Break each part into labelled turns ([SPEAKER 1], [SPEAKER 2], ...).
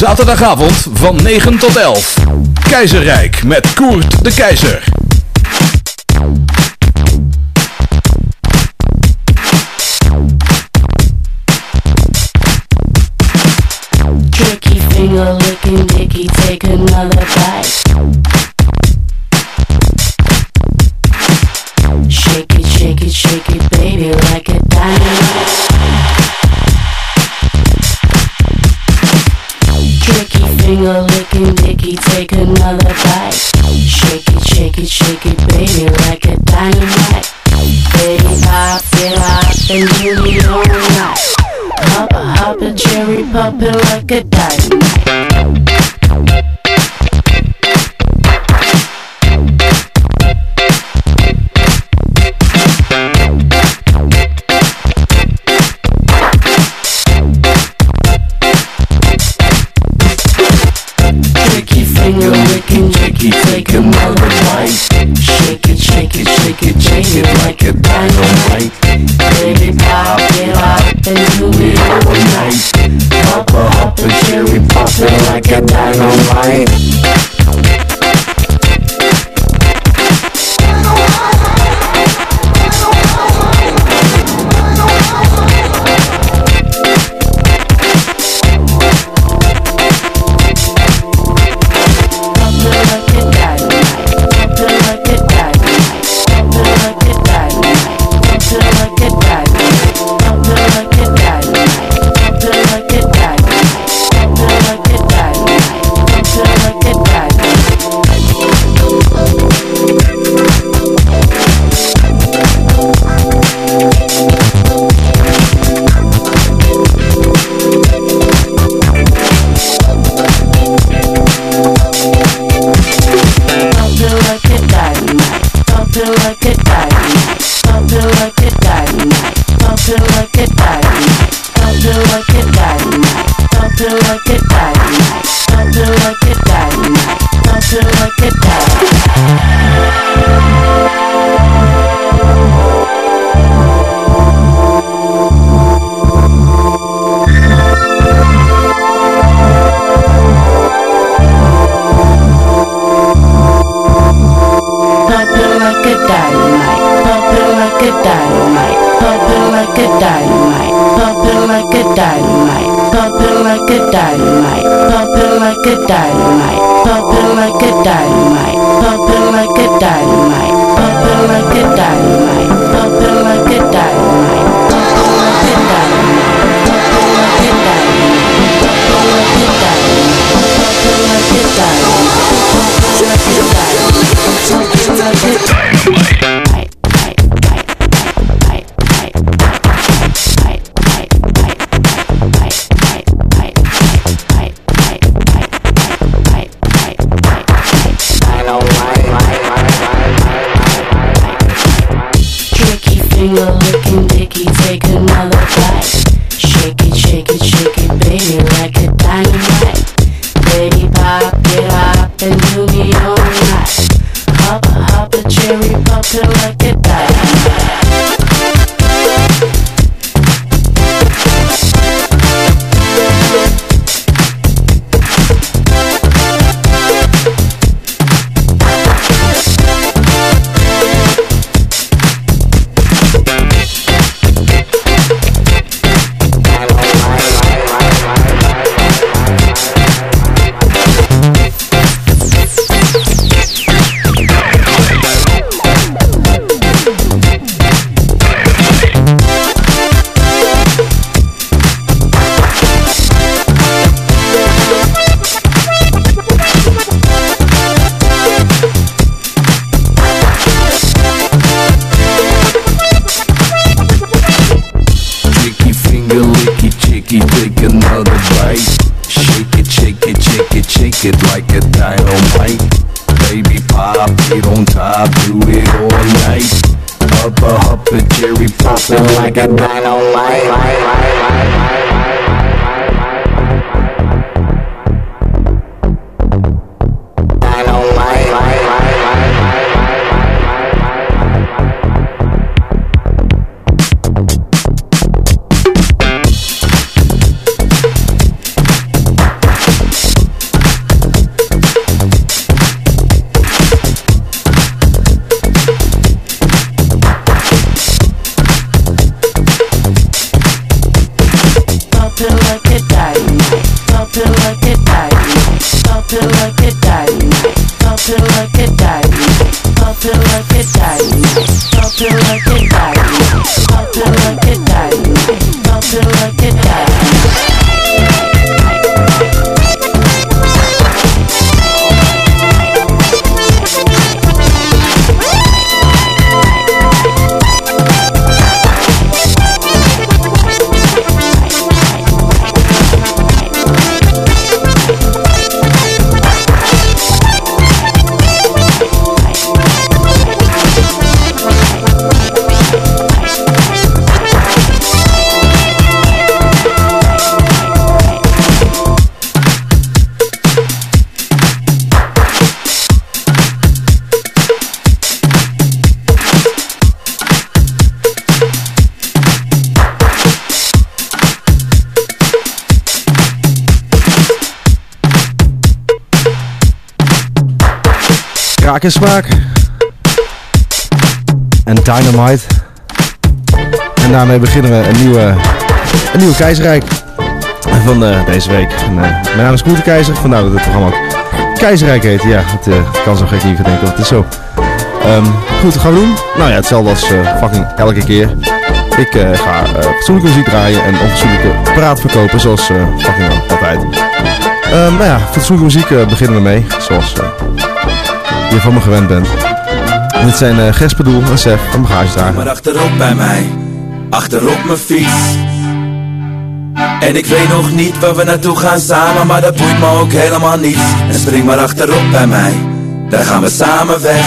[SPEAKER 1] Zaterdagavond van 9 tot 11. Keizerrijk met Koert de Keizer.
[SPEAKER 2] Tricky finger licking take another bite. Finger licking dicky, take another bite. Shake it, shake it, shake it, baby, like a dynamite. Baby, pop it off and do me all night. Hop a hop a cherry poppin' like a dynamite. Tricky finger licking, tricky, take another bite. Shake it, shake it, shake it, shake it like a dynamite. Baby, pop it up and do it all night. Hop a hop a cherry poppin' like a dynamite. i like
[SPEAKER 3] Raak en smaak. En Dynamite. En daarmee beginnen we een nieuwe, een nieuwe keizerrijk van eh, deze week. Eh, mijn naam is Koen Keizer, vandaar dat het programma Keizerrijk heet. Ja, het eh, kan zo gek niet verdenken, het is zo. Ehm, goed, gaan we doen? Nou ja, hetzelfde als fucking elke keer. Ik ga fatsoenlijke muziek draaien en onfatsoenlijke praat verkopen, zoals fucking altijd. Ehm, nou ja, fatsoenlijke muziek beginnen we mee, zoals je van me gewend bent. Dit zijn uh, Gespedoel en Sef van Bagagedrager.
[SPEAKER 4] maar achterop bij mij, achterop mijn fiets. En ik weet nog niet waar we naartoe gaan samen, maar dat boeit me ook helemaal niet. En spring maar achterop bij mij, daar gaan we samen weg.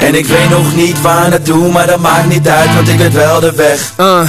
[SPEAKER 4] En ik weet nog niet waar naartoe, maar dat maakt niet uit, want ik weet wel de weg.
[SPEAKER 5] Uh,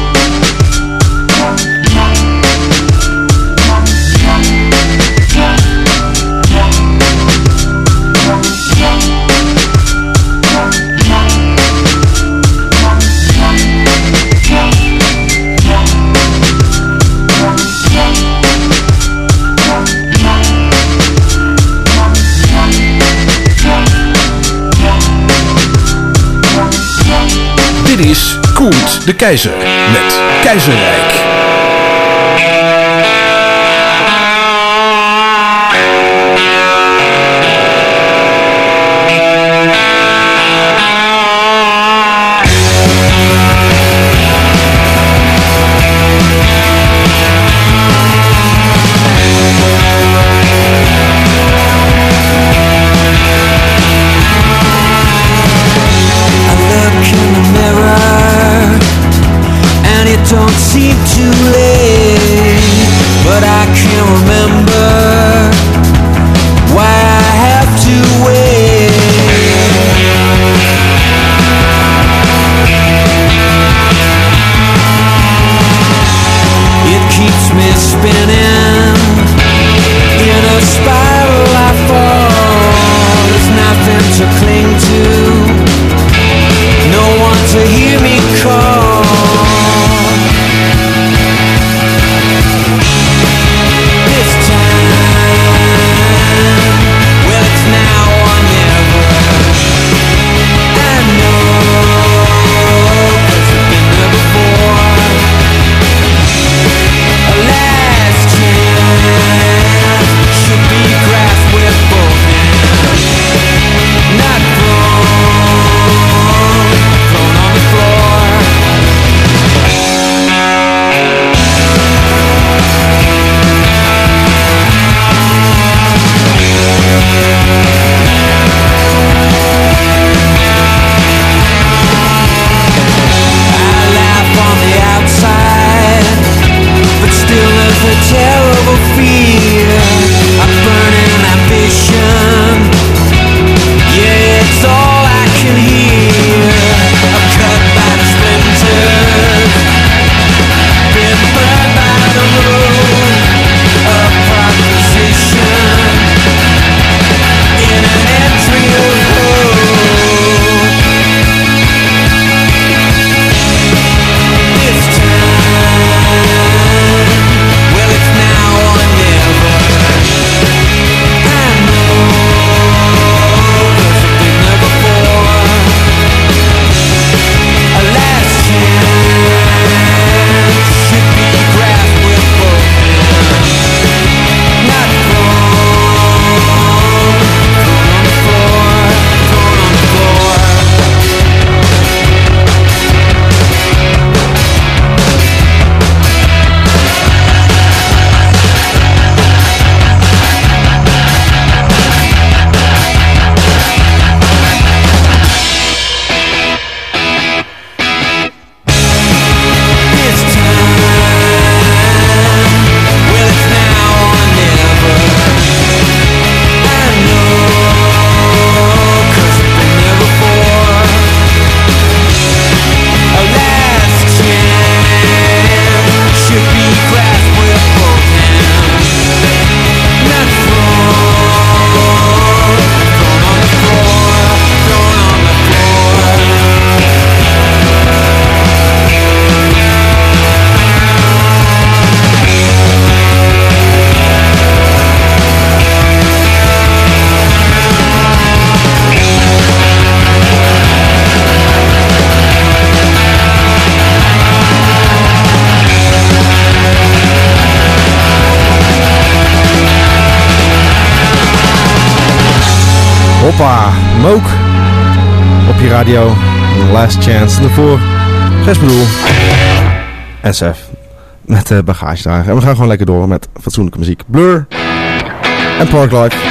[SPEAKER 6] is Koert de Keizer met Keizerrijk.
[SPEAKER 3] Hoppa, Mook. Op je radio. Last Chance. En daarvoor Gesbedoel. Sef. Met de bagagedrager. En we gaan gewoon lekker door met fatsoenlijke muziek. Blur. En Parklife.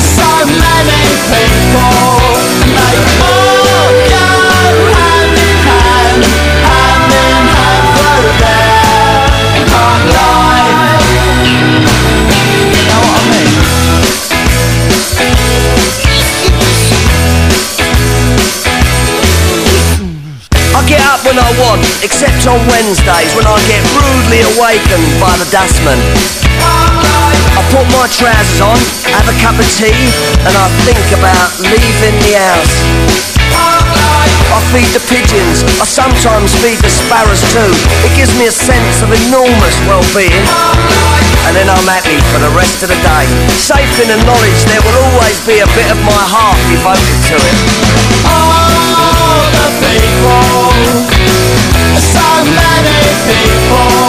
[SPEAKER 7] So many people They all go hand in hand Hand in hand can't lie You know what I mean?
[SPEAKER 8] I get up when I want, except on Wednesdays when I get rudely awakened by the dustman. Put my trousers on, have a cup of tea, and I think about leaving the house. I feed the pigeons, I sometimes feed the sparrows too. It gives me a sense of enormous well-being. And then I'm happy for the rest of the day. Safe in the knowledge there will always be a bit of my heart devoted to it.
[SPEAKER 9] All the people, so many people,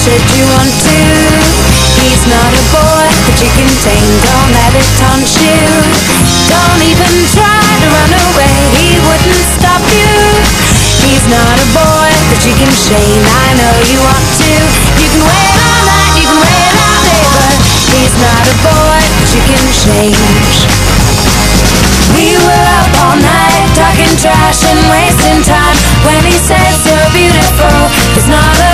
[SPEAKER 10] should you want to. He's not a boy that you can tame, don't let it taunt you. Don't even try to run away, he wouldn't stop you. He's not a boy that you can shame, I know you want to. You can wait all night, you can wait all day, but he's not a boy that you can change. We were up all night talking trash and wasting time when he said so beautiful. It's not a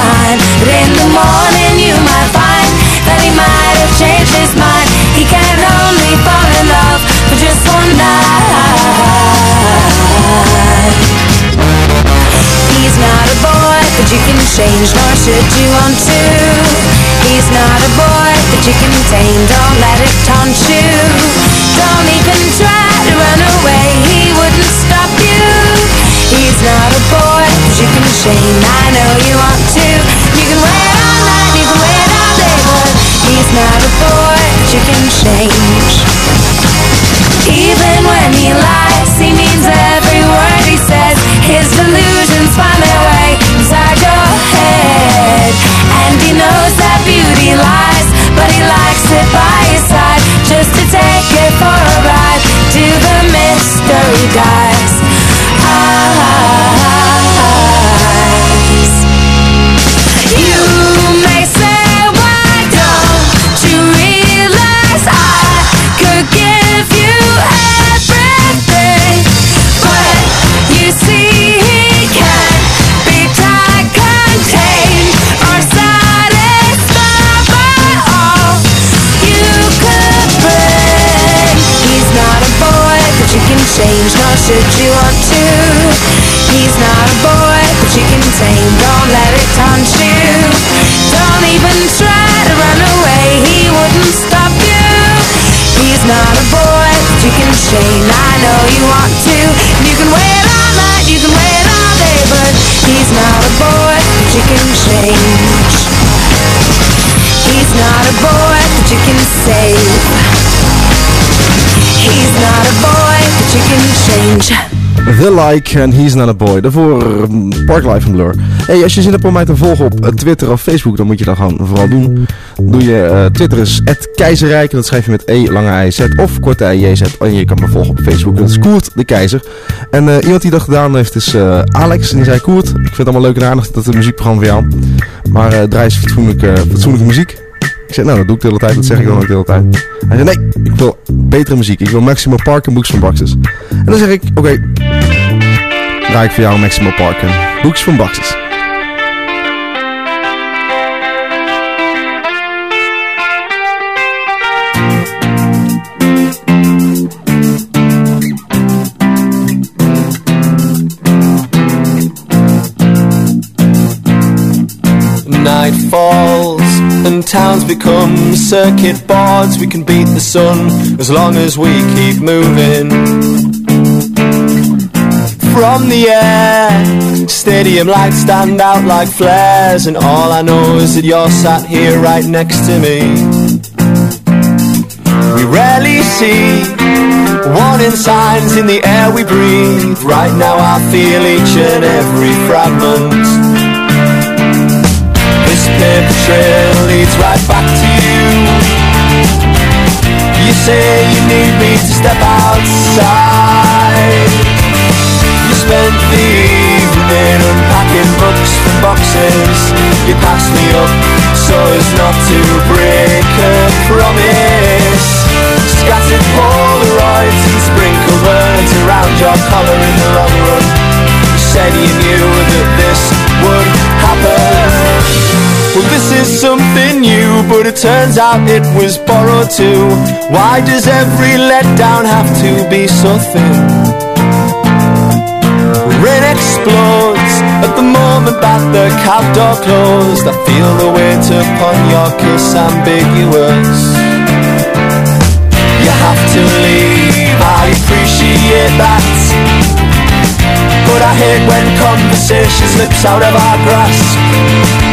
[SPEAKER 10] but in the morning you might find that he might have changed his mind. He can only fall in love for just one night. He's not a boy that you can change, nor should you want to. He's not a boy that you can tame, don't let it taunt you. Don't even try to run away, he wouldn't stop you. He's not a boy you can shame, I know you want to. You can wait all night, you can wait all day, but he's not a boy that you can change. Even when he lies, he means every word he says. His delusions find their way inside your head. And he knows that beauty lies, but he likes it by should you want to. He's not a boy that you can tame, don't let it taunt you. Don't even try to run away, he wouldn't stop you. He's not a boy that you can shame, I know you want to. You can wait all night, you can wait all day, but he's not a boy that you can change. He's not a boy that you can save. He's not a boy you can change.
[SPEAKER 3] The Like en He's Not a Boy. Daarvoor mm, Parklife van Blur. Hey, als je zin hebt om mij te volgen op eh, Twitter of Facebook, dan moet je dat gewoon vooral doen. Doe je eh, Twitter is keizerrijk en dat schrijf je met E, lange I, Z of korte I, J, Z. En je kan me volgen op Facebook. Dat is Koert de Keizer. En eh, iemand die dat gedaan heeft is Alex. En die zei, Koert, ik vind het allemaal leuk en aardig dat het muziekprogramma voor jou. Maar draai eens fatsoenlijke, fatsoenlijke muziek. Ik zei, nou dat doe ik de hele tijd, dat zeg ik dan ook de hele tijd. Hij zei, nee, ik wil betere muziek. Ik wil Maximo Park en Books van Baxes. En dan zeg ik, oké, okay, draai ik voor jou Maximo Park en Books van Baxes. Night falls Boxes.
[SPEAKER 9] become circuit boards. We can beat the sun as long as we keep moving. From the air, stadium lights stand out like flares, and all I know is that you're sat here right next to me. We rarely see warning signs in the air we breathe. Right now, I feel each and every fragment. Back to you. You say you need me to step outside. You spent the evening unpacking books from boxes. You passed me up so as not to break a promise. Scattered Polaroids and sprinkled words around your collar in the long run. You said you knew that this would happen. Well, this is something new, but it turns out it was borrowed too. Why does every letdown have to be so thin? Rain explodes at the moment that the cab door closed. I feel the weight upon your kiss ambiguous. You have to leave, I appreciate that. But I hate when conversation slips out of our grasp.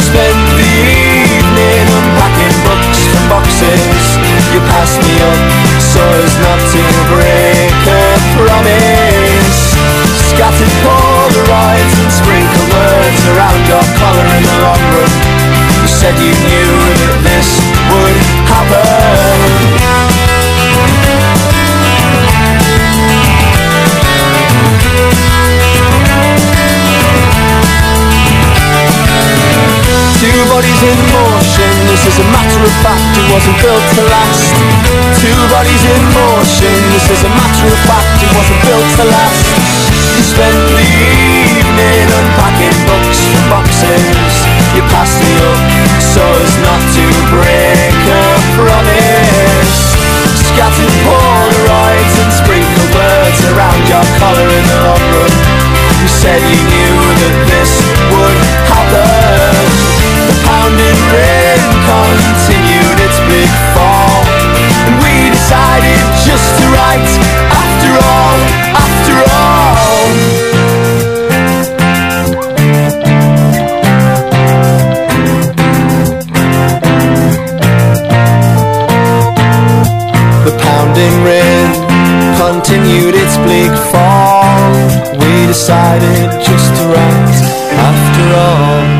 [SPEAKER 9] Spend the evening unpacking books from boxes. You pass me up so as not to break a promise. Scattered Polaroids and sprinkle words around your collar in the long run. You said you knew that this would happen. Bodies in motion, this is a matter of fact, it wasn't built to last. Two bodies in motion, this is a matter of fact, it wasn't built to last. You spent the evening unpacking books from boxes. You passed me up so as not to break a promise. Scattered Polaroids and sprinkled words around your collar in the long run. You said you knew that this would happen. Pounding rain continued its big fall. And we decided just to write after all, after all. The pounding rain continued its bleak fall. We decided just to write after all.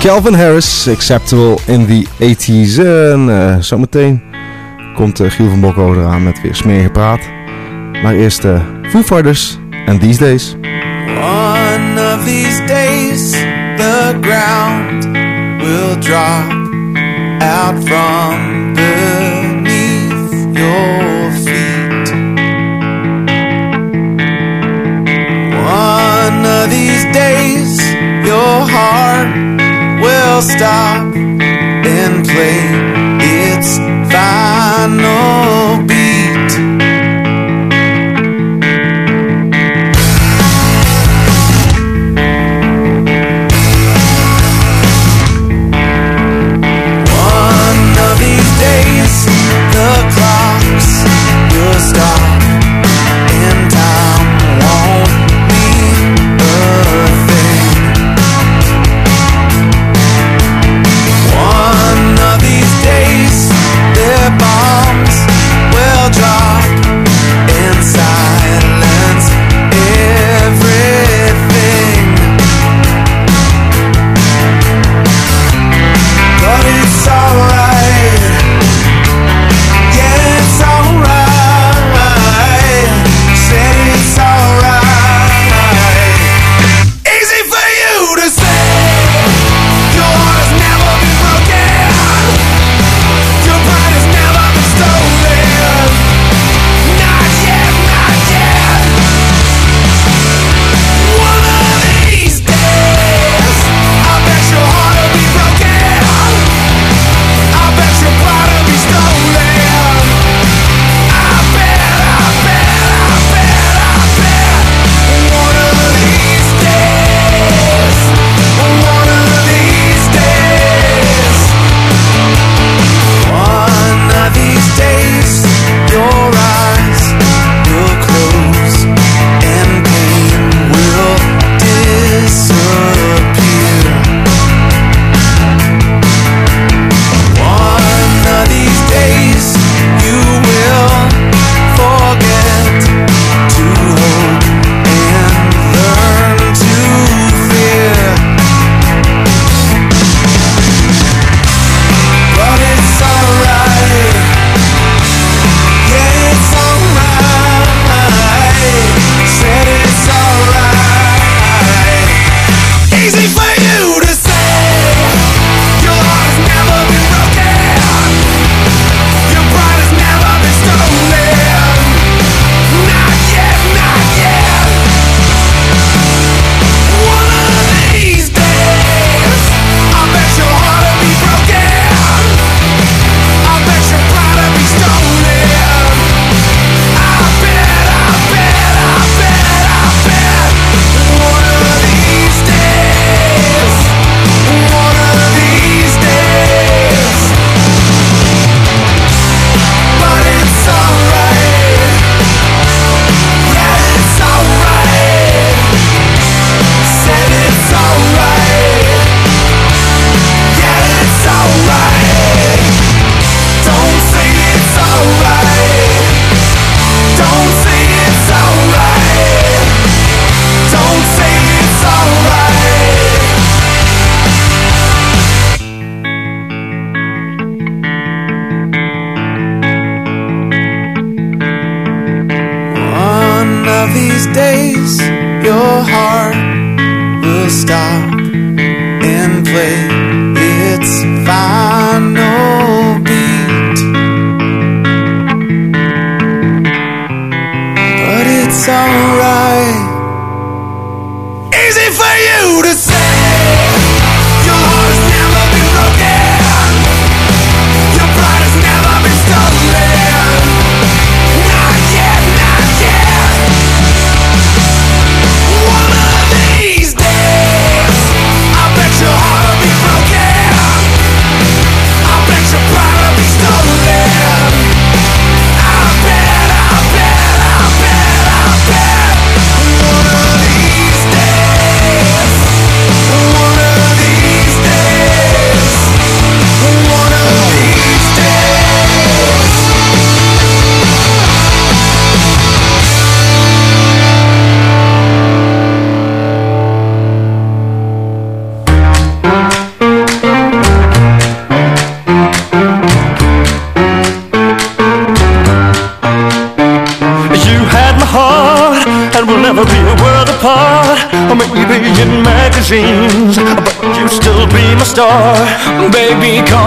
[SPEAKER 3] Kelvin Harris, Acceptable in the 80s. En uh, zometeen komt eh, Giel van Bokko eraan met weer smerige praat. Maar eerst uh, Foo Fighters en These Days.
[SPEAKER 7] One of these days the ground will drop out from beneath your feet. One of these days your heart stop and play.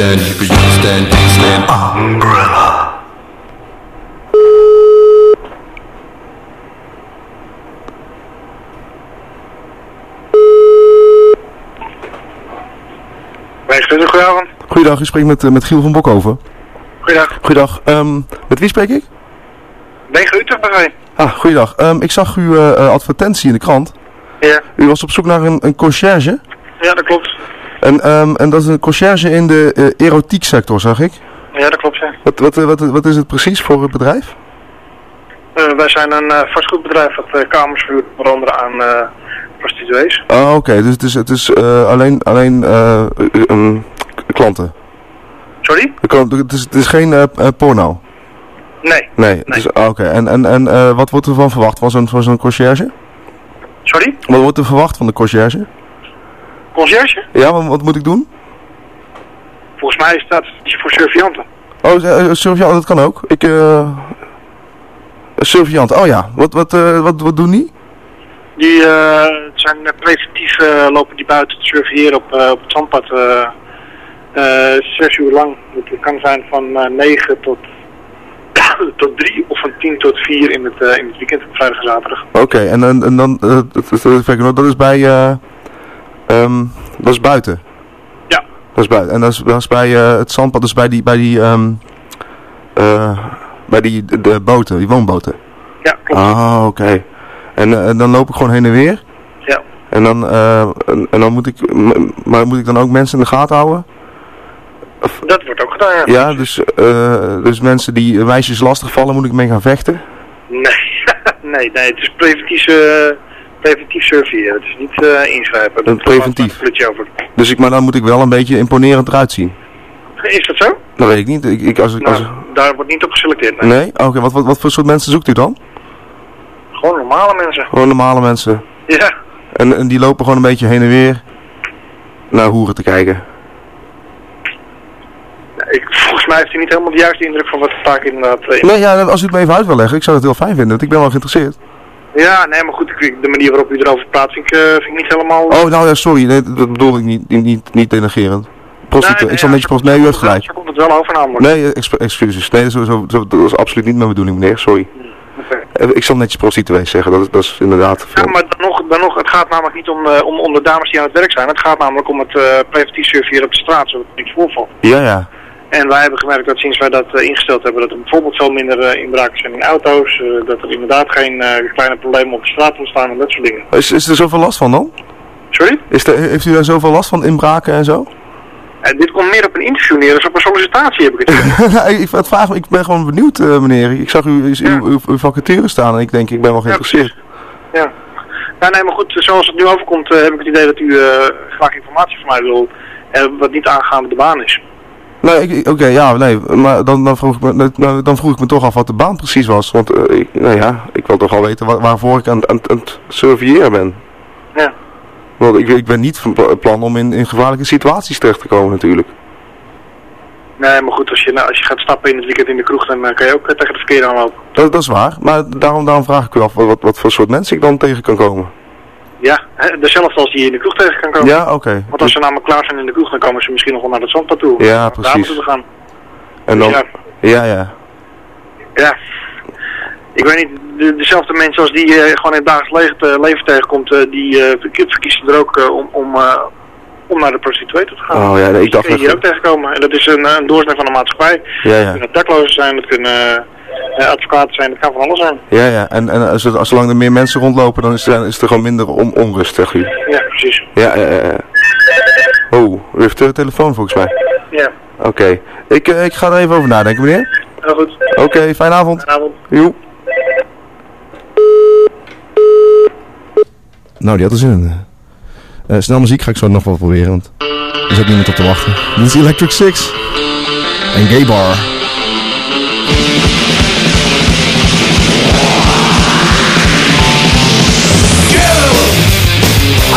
[SPEAKER 11] Stand, you you can stand, you stand. Umbrella.
[SPEAKER 12] Goedenavond.
[SPEAKER 3] Goeiedag, u spreekt met, eh, met Giel van Bokhoven.
[SPEAKER 12] Goedendag.
[SPEAKER 3] Goeiedag, ehm, met wie spreek ik?
[SPEAKER 12] 9 Utrecht bij mij.
[SPEAKER 3] Ah, goeiedag. Ehm, ik zag uw eh, eh, advertentie in de krant.
[SPEAKER 12] Ja.
[SPEAKER 3] U was op zoek naar een, een conciërge.
[SPEAKER 12] Ja, dat klopt.
[SPEAKER 3] En, ehm, en dat is een conciërge in de eh, erotiek sector, zag ik.
[SPEAKER 12] Ja, dat klopt, ja.
[SPEAKER 3] Wat, wat, eh, wat, wat is het precies voor het bedrijf?
[SPEAKER 12] Eh, wij zijn een eh, vastgoedbedrijf dat eh, kamers verhuurt, onder andere aan eh, prostituees.
[SPEAKER 3] Ah, oké. Dus het is, het is eh, alleen, alleen eh, eh, ehm, klanten.
[SPEAKER 12] Sorry?
[SPEAKER 3] Het is, het is geen eh, eh, porno.
[SPEAKER 12] Nee.
[SPEAKER 3] Nee. is- ah, oké. En, en, en eh, wat wordt er van verwacht van zo'n zo'n conciërge?
[SPEAKER 12] Sorry?
[SPEAKER 3] Wat wordt er verwacht van de conciërge?
[SPEAKER 12] Conciërge?
[SPEAKER 3] Ja, wat, wat moet ik doen?
[SPEAKER 12] Volgens mij staat het voor surveillanten.
[SPEAKER 3] Oh, eh, surveillant, dat kan ook. Ik, eh... Surveillant, oh ja. Wat, wat, eh, wat, wat doen die?
[SPEAKER 12] Die eh, zijn preventief lopen die buiten te surveilleren op, op het zandpad. zes uur lang. Het kan zijn van 9 tot, tot 3 of van 10 tot 4 in het, in het weekend, op vrijdag en zaterdag.
[SPEAKER 3] Oké, en, en, en dan, dat, dat, dat, dat- dat is bij, ehm, dat is buiten?
[SPEAKER 12] Ja.
[SPEAKER 3] Dat is buiten. En dat is, dat is bij eh, het zandpad, dus bij die, bij die, eh, bij die, de, de boten, die woonboten?
[SPEAKER 12] Ja, klopt.
[SPEAKER 3] Ah, oké. En, eh, en dan loop ik gewoon heen en weer?
[SPEAKER 12] Ja.
[SPEAKER 3] En dan, eh, en, en dan moet ik, maar moet ik dan ook mensen in de gaten houden?
[SPEAKER 12] Dat wordt ook gedaan, ja.
[SPEAKER 3] Ja, dus, eh, dus mensen die meisjes lastigvallen, moet ik mee gaan vechten?
[SPEAKER 12] Nee, nee, nee, het is preventief, eh, preventief surveilleren. Het is niet eh, ingrijpen.
[SPEAKER 3] Een preventief.
[SPEAKER 12] Over.
[SPEAKER 3] Dus ik, maar dan moet ik wel een beetje imponerend eruit zien.
[SPEAKER 12] Is dat zo?
[SPEAKER 3] Dat weet ik niet. Ik, ik, als, ik- als,
[SPEAKER 12] Nou, daar wordt niet op geselecteerd. Nee.
[SPEAKER 3] nee? Oké, wat, wat, wat voor soort mensen zoekt u dan?
[SPEAKER 12] Gewoon normale mensen.
[SPEAKER 3] Gewoon normale mensen.
[SPEAKER 12] Ja,
[SPEAKER 3] En, en die lopen gewoon een beetje heen en weer. naar hoeren te kijken?
[SPEAKER 12] Ik, volgens mij heeft hij niet helemaal de juiste indruk van wat de taak inderdaad eh,
[SPEAKER 3] Nee, ja, als u het me even uit wil leggen, ik zou het heel fijn vinden, want ik ben wel geïnteresseerd.
[SPEAKER 12] Ja, nee, maar goed, ik- de manier waarop u erover praat vind ik, eh, vind ik niet helemaal...
[SPEAKER 3] Oh, nou ja, sorry, nee, dat bedoel ik niet, niet, niet, niet denigerend. Prostitu
[SPEAKER 12] Nee,
[SPEAKER 3] ik zal netjes prost... Nee, u heeft gelijk.
[SPEAKER 12] Komt het wel over namelijk.
[SPEAKER 3] Nee, eh, excuses. Nee, dat is, dat absoluut niet mijn bedoeling, meneer. Sorry. Eh, Ik zal netjes prostituees zeggen, dat is, dat is inderdaad veel.
[SPEAKER 12] Ja, maar dan nog, dan nog, het gaat namelijk niet om, om, om de dames die aan het werk zijn. Het gaat namelijk om het eh, preventief surveilleren op de straat, zodat er niks voorvalt.
[SPEAKER 3] Ja, ja.
[SPEAKER 12] En wij hebben gemerkt dat sinds wij dat eh, ingesteld hebben, dat er bijvoorbeeld veel minder eh, inbraken zijn in auto's. eh, dat er inderdaad geen kleine problemen op de straat ontstaan en dat soort dingen.
[SPEAKER 3] Is, is er zoveel last van dan?
[SPEAKER 12] Sorry?
[SPEAKER 3] Is er, heeft u daar zoveel last van, inbraken en zo?
[SPEAKER 12] En dit komt meer op een interview neer dan op een sollicitatie, heb ik het.
[SPEAKER 3] Nou, ik, het vraag, ik ben gewoon benieuwd, meneer. Ik zag u, uw, uw, uw vacature staan en ik denk, ik ben wel geïnteresseerd.
[SPEAKER 12] Ja. Ja, nee, maar goed, zoals het nu overkomt, heb ik het idee dat u graag informatie van mij wil, wat niet aangaande de baan is.
[SPEAKER 3] Nee, oké, ja, nee, maar dan, dan, vroeg ik me, dan vroeg ik me toch af wat de baan precies was. Want, eh, ik, nou ja, ik wil toch al weten waar, waarvoor ik aan, aan, aan het surveilleren ben.
[SPEAKER 12] Ja.
[SPEAKER 3] Want ik, ik ben niet van pla- plan om in, in gevaarlijke situaties terecht te komen natuurlijk.
[SPEAKER 12] Nee, maar goed, als je, nou, als je gaat stappen in het weekend in de kroeg, dan eh, kan je ook eh, tegen het verkeer aanlopen.
[SPEAKER 3] Dat, dat is waar, maar daarom, daarom vraag ik u af wat, wat, wat voor soort mensen ik dan tegen kan komen.
[SPEAKER 12] Ja, dezelfde als die je in de kroeg tegen kan komen.
[SPEAKER 3] Ja, oké.
[SPEAKER 12] Want als ze namelijk klaar zijn in de kroeg, dan komen ze misschien nog wel naar het zandpad toe.
[SPEAKER 3] Ja,
[SPEAKER 12] Daar
[SPEAKER 3] precies.
[SPEAKER 12] moeten we gaan.
[SPEAKER 3] En dan,
[SPEAKER 12] Ja.
[SPEAKER 3] ja, ja.
[SPEAKER 12] Ja. Ik weet niet, de, dezelfde mensen als die je gewoon in het dagelijks leven, leven tegenkomt, eh, die eh, verkie- verkiezen er ook eh, om, om, eh, om naar de prostituee te gaan.
[SPEAKER 3] Oh ja, nee, ik
[SPEAKER 12] Die
[SPEAKER 3] dacht
[SPEAKER 12] kun je hier ook tegenkomen. En dat is een, een doorsnee van de maatschappij.
[SPEAKER 3] Ja, ja.
[SPEAKER 12] kunnen daklozen zijn, het kunnen eh, advocaten zijn, het kan van alles zijn.
[SPEAKER 3] Ja, ja. En, en als, er- als zolang er meer mensen rondlopen, dan is er, is er gewoon minder on, onrust, zeg u.
[SPEAKER 12] Ja, precies.
[SPEAKER 3] Ja, ja, ja. ja. Oh, u heeft de telefoon volgens mij.
[SPEAKER 12] Ja,
[SPEAKER 3] Oké. Ik, eh, ik ga er even over nadenken, meneer.
[SPEAKER 12] heel goed.
[SPEAKER 3] Oké, fijne avond.
[SPEAKER 12] Goedenavond.
[SPEAKER 3] Joe. Nou, die had er zin in. Eh, snel muziek ga ik zo nog wel proberen, want er zit niemand op te wachten. Dit is Electric Six. En Gay Bar.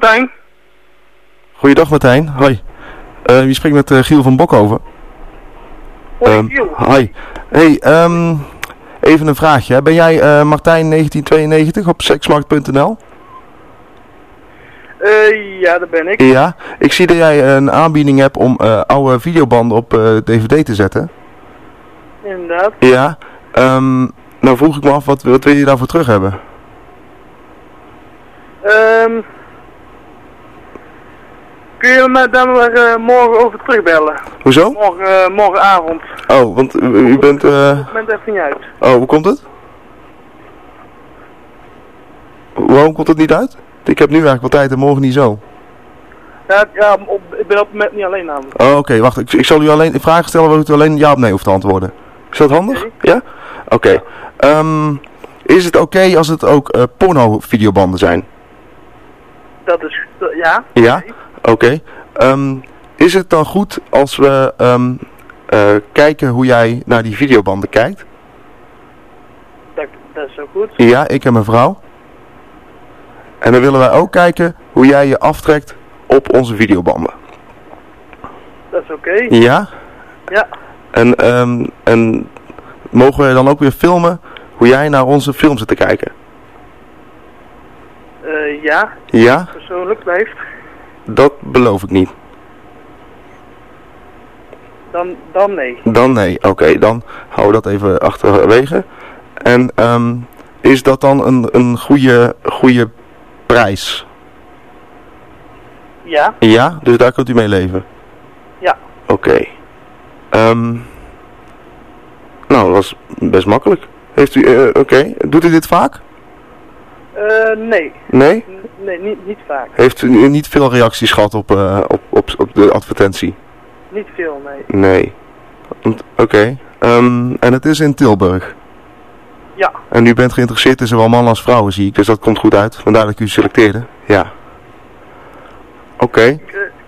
[SPEAKER 12] Martijn?
[SPEAKER 3] Goeiedag Martijn, hoi. Eh je spreekt met eh, Giel van Bokhoven. Ehm, hi. Hey, ehm, even een vraagje. hè. Ben jij eh, Martijn 1992 op seksmarkt.nl?
[SPEAKER 13] Ja, dat ben ik.
[SPEAKER 3] Ja, ik zie dat jij een aanbieding hebt om oude videobanden op DVD te zetten.
[SPEAKER 13] Inderdaad.
[SPEAKER 3] Ja, ehm, nou vroeg ik me af, wat, wat wil je daarvoor terug hebben?
[SPEAKER 13] Ehm kun je me dan maar eh, morgen over terugbellen?
[SPEAKER 3] Hoezo?
[SPEAKER 13] Morgen, eh, morgenavond.
[SPEAKER 3] Oh, want u, u bent... eh,
[SPEAKER 13] Ik ben het even niet uit.
[SPEAKER 3] oh, hoe komt het? Waarom komt het niet uit? Ik heb nu eigenlijk wel tijd en morgen niet zo.
[SPEAKER 13] Ja, ja op, ben op het moment niet alleen namelijk.
[SPEAKER 3] Oh, Oké, wacht. Ik, ik zal u alleen vragen stellen waar u alleen ja of nee hoeft te antwoorden. Is dat handig? Ja? Oké. Ehm, is het oké als het ook eh, porno-videobanden zijn?
[SPEAKER 13] Dat is, ja.
[SPEAKER 3] Ja? Oké. Ehm, is het dan goed als we ehm, eh, kijken hoe jij naar die videobanden kijkt?
[SPEAKER 13] Dat, dat is zo goed.
[SPEAKER 3] Ja, ik en mijn vrouw. En dan willen wij ook kijken hoe jij je aftrekt op onze videobanden.
[SPEAKER 13] Dat is oké.
[SPEAKER 3] Ja?
[SPEAKER 13] Ja.
[SPEAKER 3] En, ehm, en mogen we dan ook weer filmen hoe jij naar onze film zit te kijken?
[SPEAKER 13] Eh, ja.
[SPEAKER 3] Ja?
[SPEAKER 13] Persoonlijk blijft.
[SPEAKER 3] Dat beloof ik niet.
[SPEAKER 13] Dan, dan nee.
[SPEAKER 3] Dan nee. Oké, dan houden we dat even achterwege. En ehm, is dat dan een, een goede, goede prijs?
[SPEAKER 13] Ja.
[SPEAKER 3] Ja? Dus daar kunt u mee leven?
[SPEAKER 13] Ja.
[SPEAKER 3] Oké. Ehm, nou, dat was best makkelijk. Heeft u, eh, oké. Doet u dit vaak?
[SPEAKER 13] Eh, nee.
[SPEAKER 3] Nee?
[SPEAKER 13] Nee, niet, niet vaak.
[SPEAKER 3] Heeft u niet veel reacties gehad op, eh, op, op, op de advertentie?
[SPEAKER 13] Niet veel, nee.
[SPEAKER 3] Nee. Oké. Ehm, en het is in Tilburg?
[SPEAKER 13] Ja.
[SPEAKER 3] En u bent geïnteresseerd in zowel mannen als vrouwen, zie ik. Dus dat komt goed uit. Vandaar dat ik u selecteerde. Ja. Oké.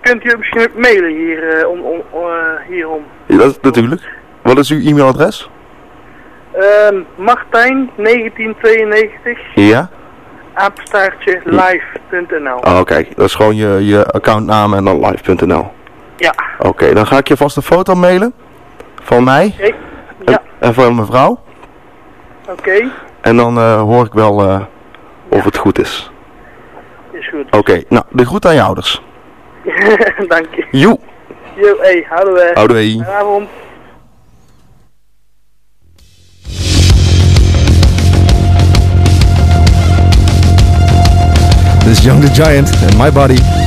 [SPEAKER 13] Kunt u misschien ook mailen hier, eh, om, om, eh, hierom?
[SPEAKER 3] Ja, dat is natuurlijk. Wat is uw e-mailadres?
[SPEAKER 13] Ehm Martijn 1992
[SPEAKER 3] Ja?
[SPEAKER 13] Apenstaartje live.nl
[SPEAKER 3] Oh, kijk. Dat is gewoon je, je accountnaam en dan live.nl.
[SPEAKER 13] Ja.
[SPEAKER 3] Oké, dan ga ik je vast een foto mailen. Van mij.
[SPEAKER 13] Oké.
[SPEAKER 3] En, en van mijn vrouw.
[SPEAKER 13] Oké,
[SPEAKER 3] En dan eh, hoor ik wel eh, of het goed is.
[SPEAKER 13] is goed.
[SPEAKER 3] Oké, nou, de groet aan je ouders.
[SPEAKER 13] Dank je.
[SPEAKER 3] Joe.
[SPEAKER 13] Yo, hey, houden we.
[SPEAKER 3] Houdoe.
[SPEAKER 13] Goedenavond.
[SPEAKER 3] This is Young the Giant and My Body.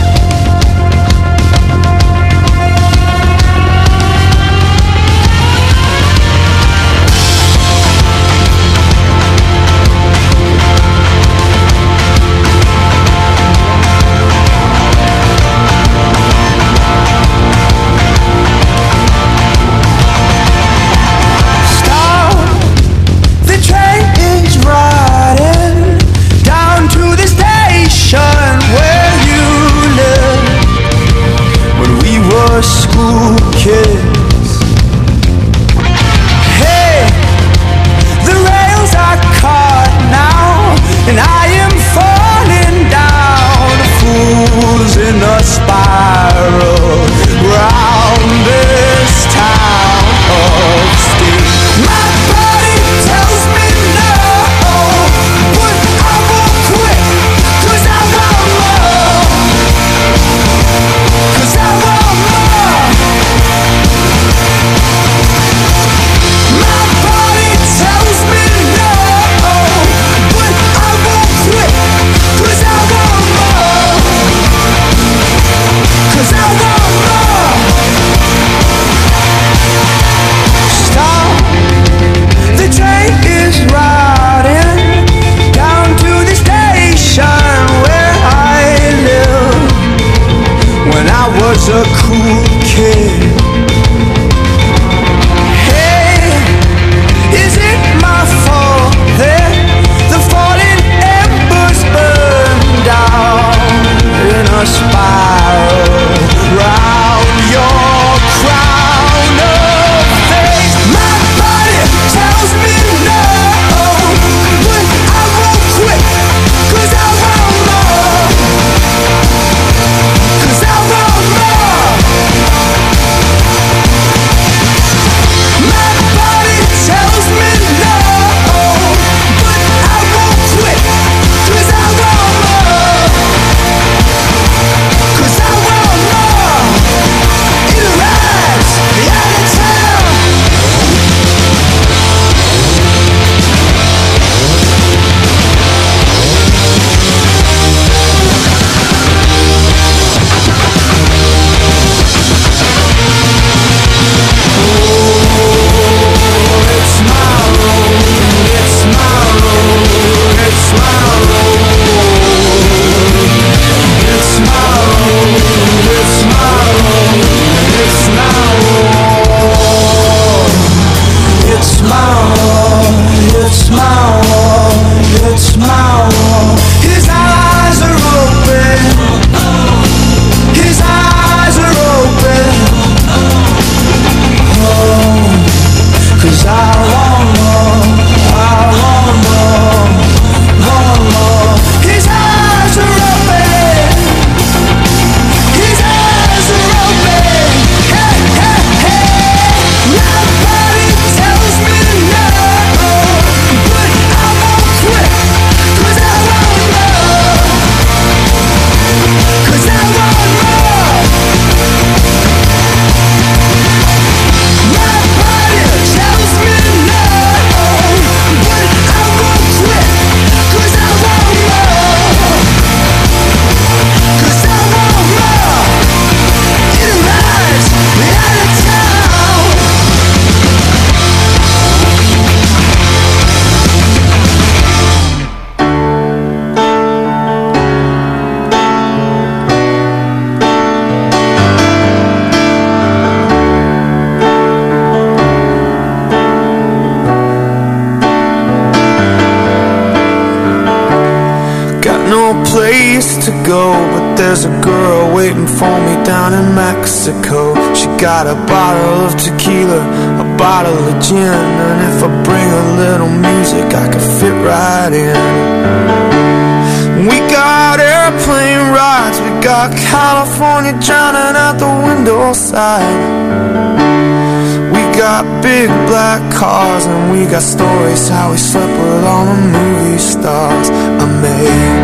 [SPEAKER 7] Black cars and we got stories how we slept with all the movie stars. I may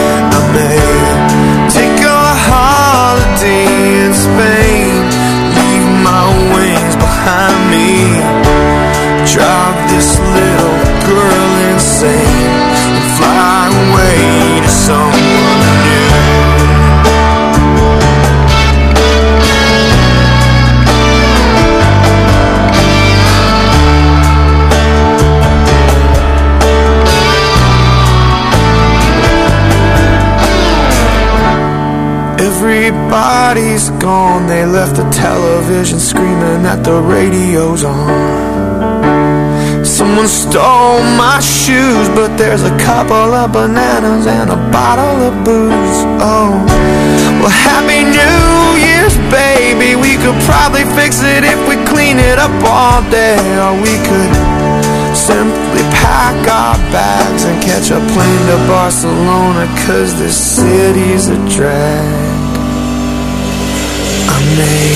[SPEAKER 7] Everybody's gone, they left the television screaming that the radio's on. Someone stole my shoes, but there's a couple of bananas and a bottle of booze. Oh, well, Happy New Year's, baby. We could probably fix it if we clean it up all day, or we could simply pack our bags and catch a plane to Barcelona, cause this city's a drag. I may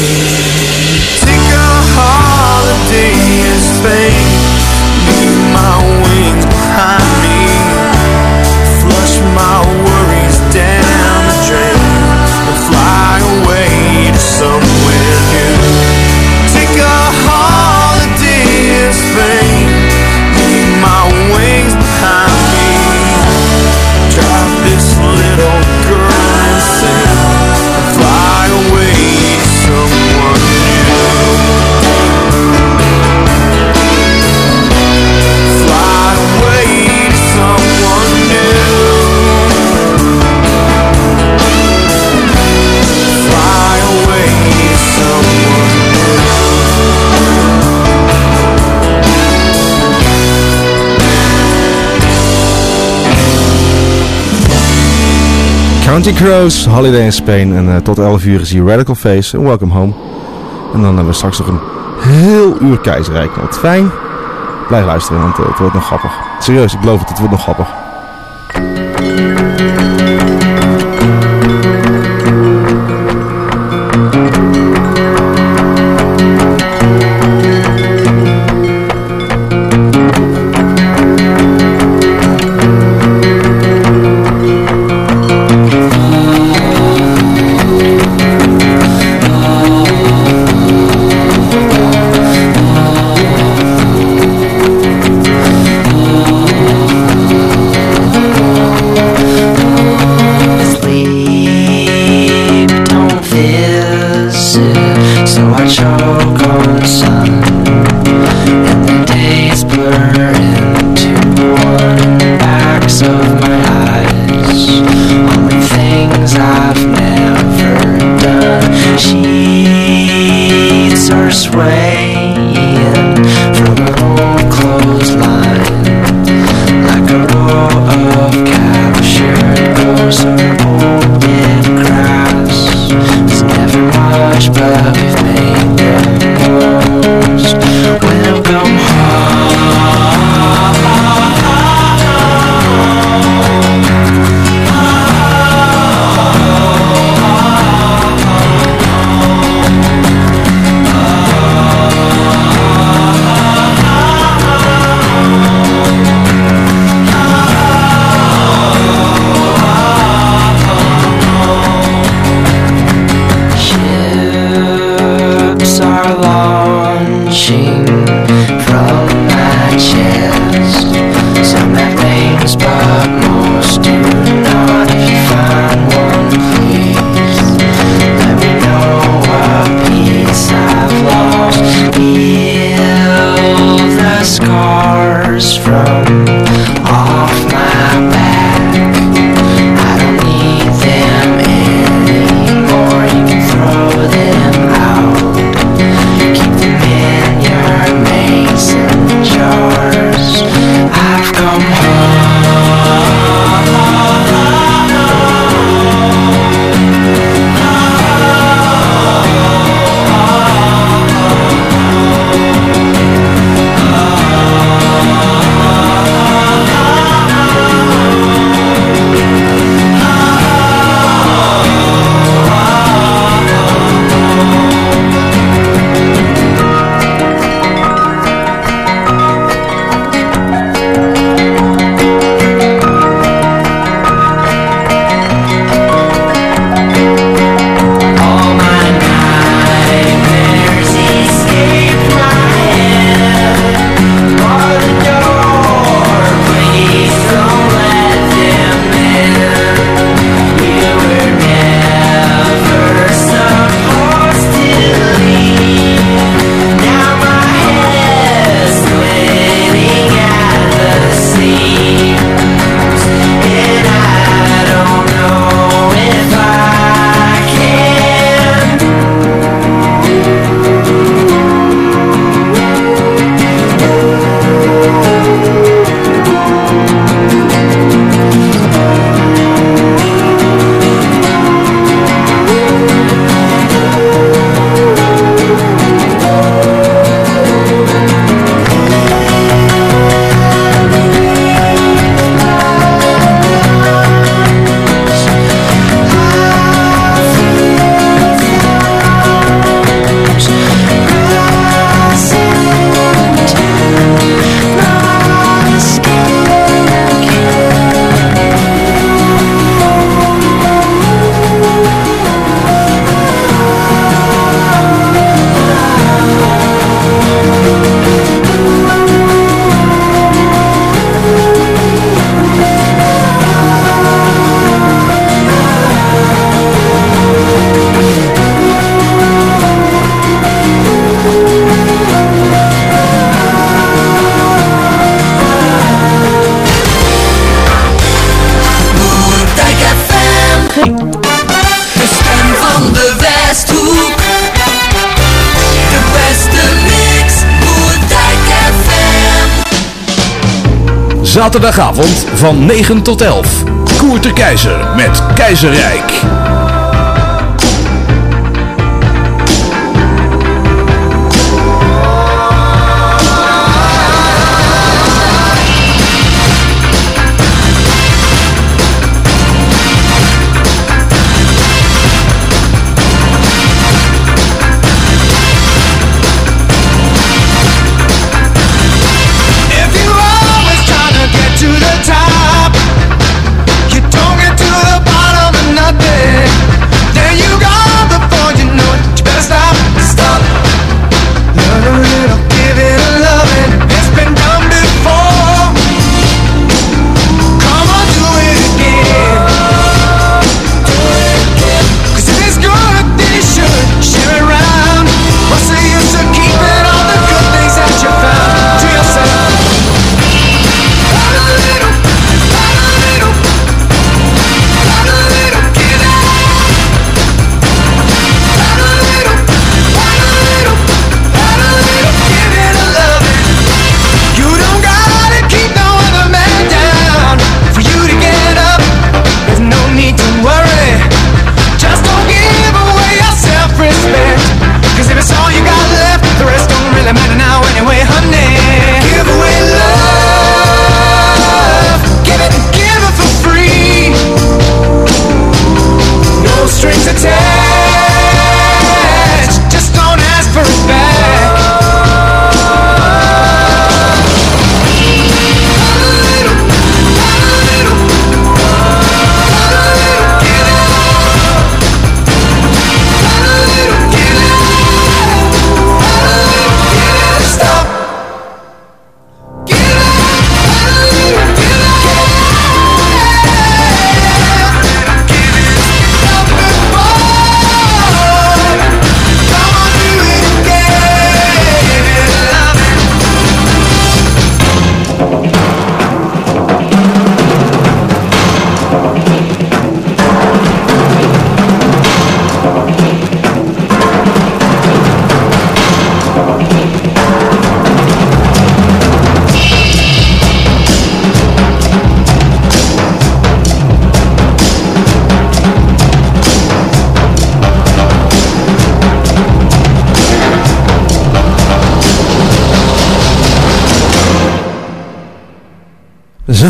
[SPEAKER 7] take a holiday in Spain, my wings behind me,
[SPEAKER 14] County Crows, Holiday in Spain. En eh, tot 11 uur is hier Radical Face en Welcome Home. En dan hebben we straks nog een heel uur keizerrijk. Wat fijn. Blijf luisteren, want eh, het wordt nog grappig. Serieus, ik beloof het, het wordt nog grappig.
[SPEAKER 1] Zaterdagavond van 9 tot 11. Koer de Keizer met Keizerrijk.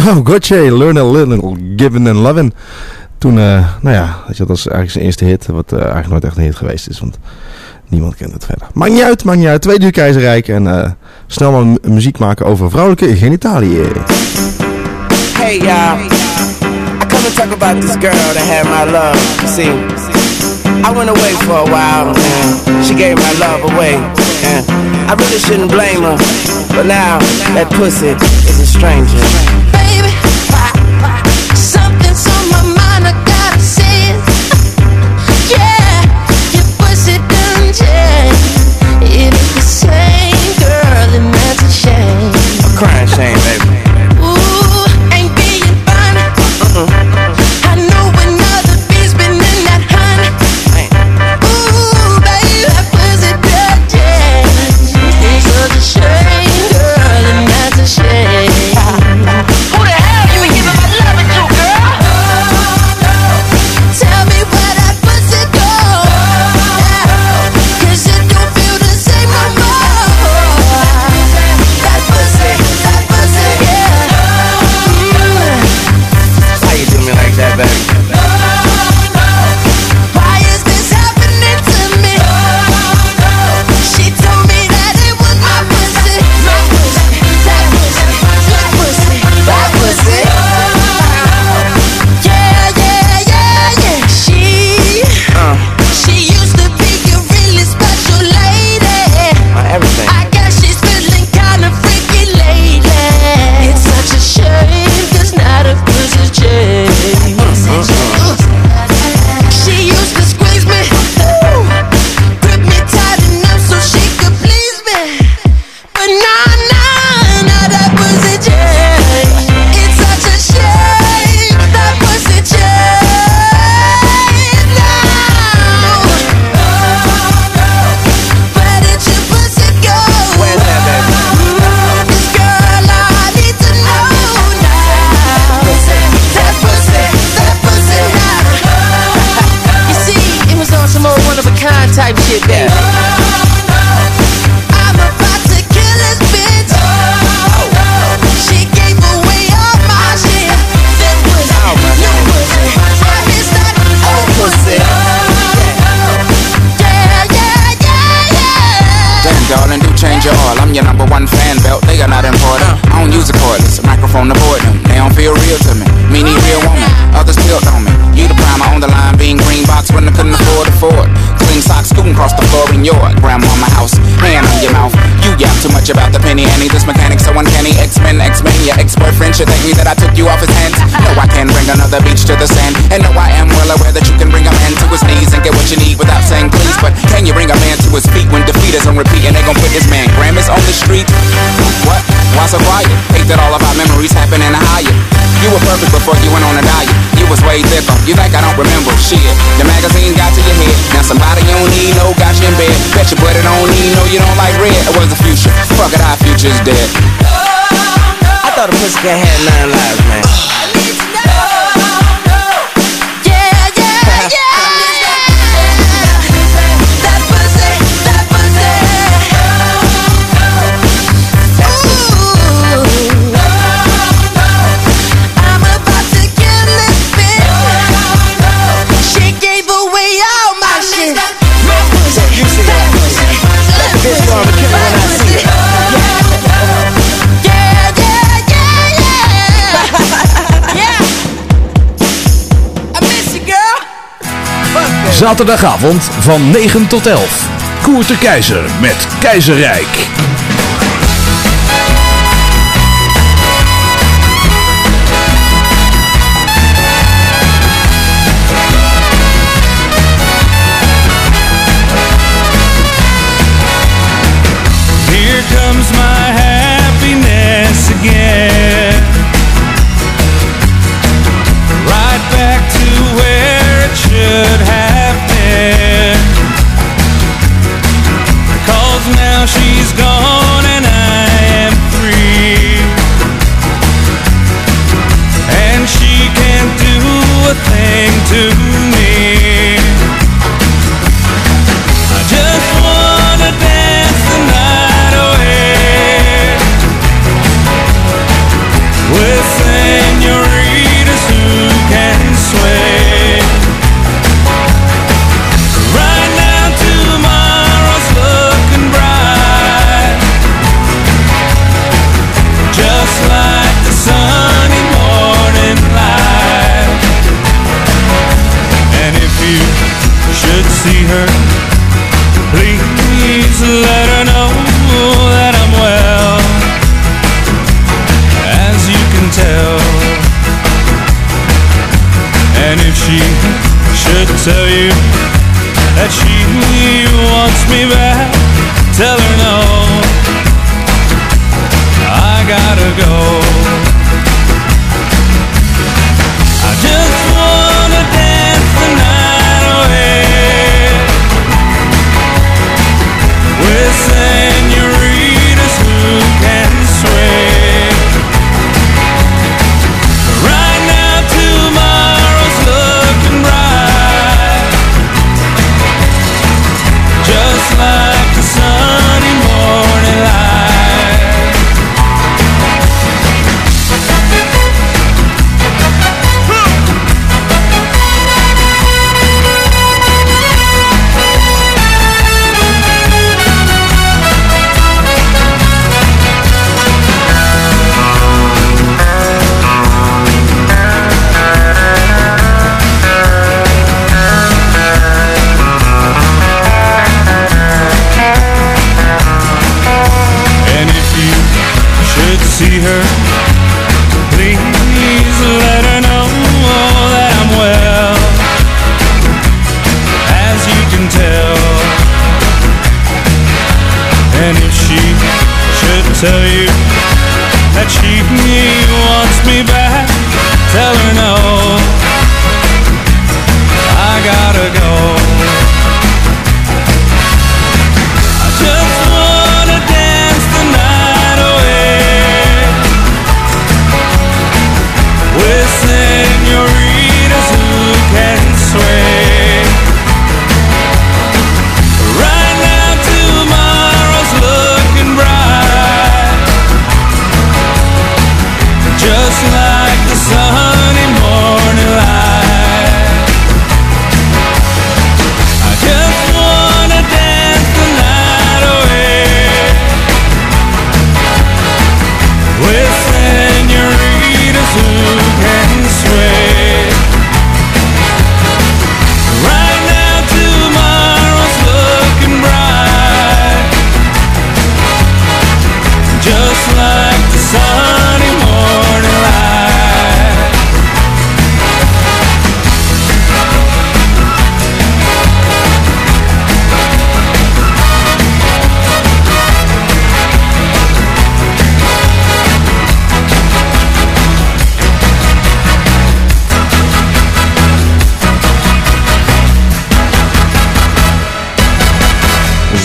[SPEAKER 3] Oh, Gotje, Learn a Little, giving and loving. Toen, uh, nou ja, dat was eigenlijk zijn eerste hit, wat eh, eigenlijk nooit echt een hit geweest is, want niemand kent het verder. Maakt niet uit, maakt niet uit. Tweede uur keizerrijk en uh, snel maar muziek maken over vrouwelijke genitaliën.
[SPEAKER 15] Hey y'all, I come and talk about this girl that had my love, see. I went away for a while, she gave my love away, and I really shouldn't blame her, but now that pussy is a stranger.
[SPEAKER 10] pussy
[SPEAKER 16] can
[SPEAKER 15] have nine lives.
[SPEAKER 1] Zaterdagavond van 9 tot 11. Koer de Keizer met Keizerrijk.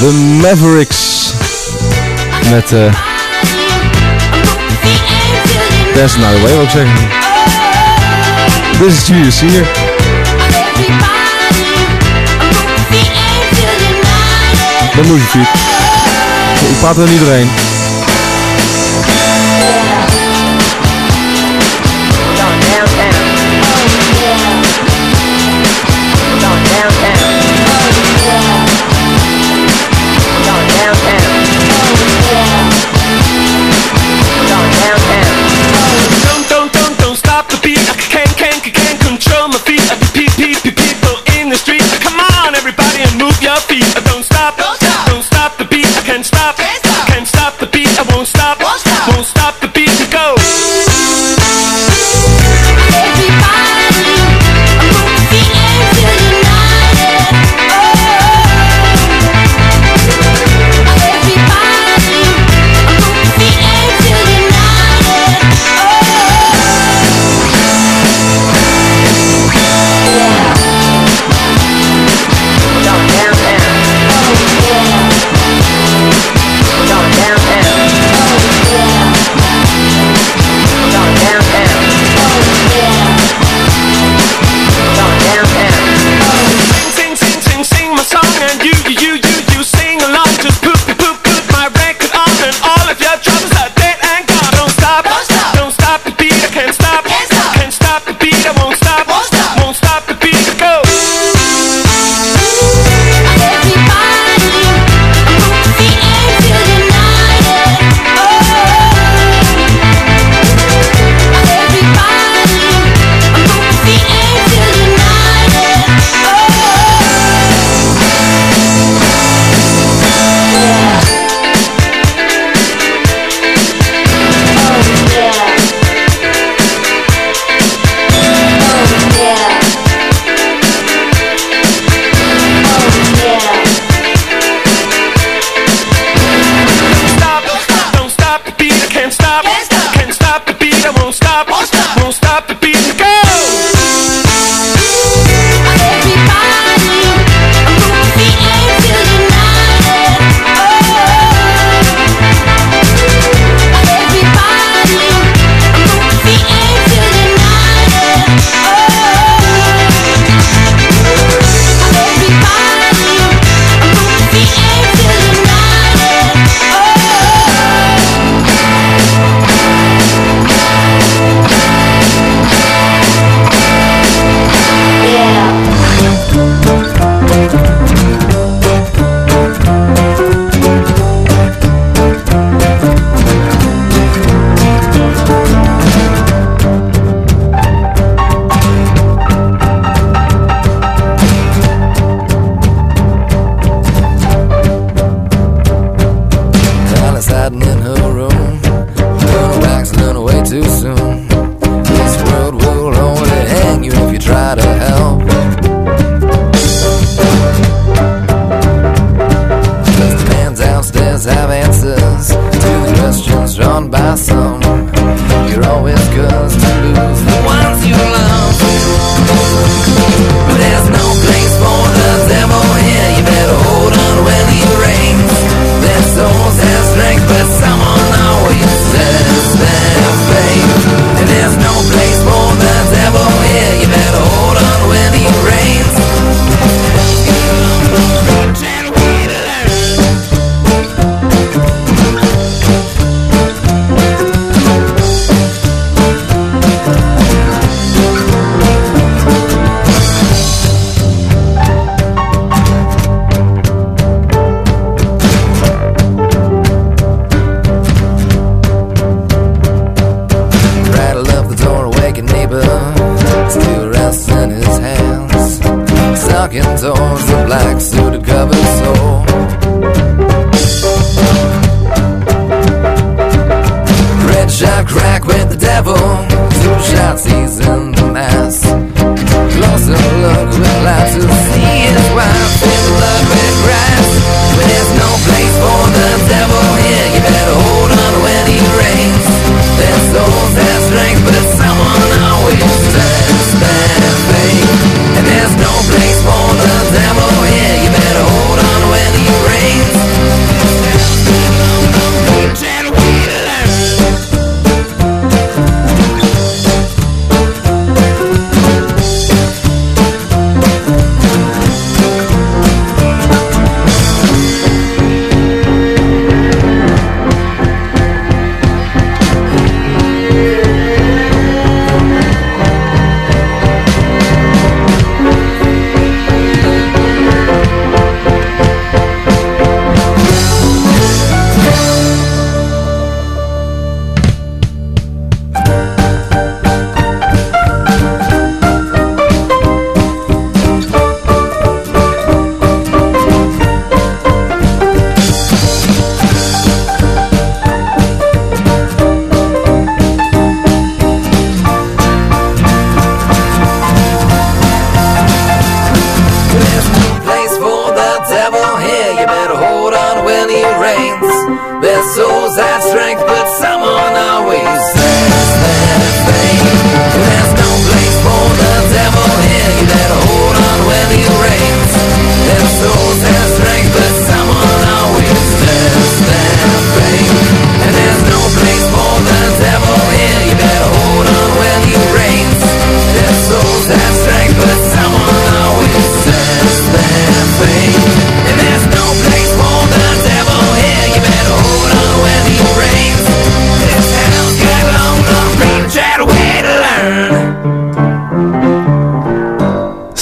[SPEAKER 7] The
[SPEAKER 10] Mavericks. Met... Eh, uh, That's not the way, wil ik zeggen. Dit is Julius Senior. Dan moet je. Ik praat met niet.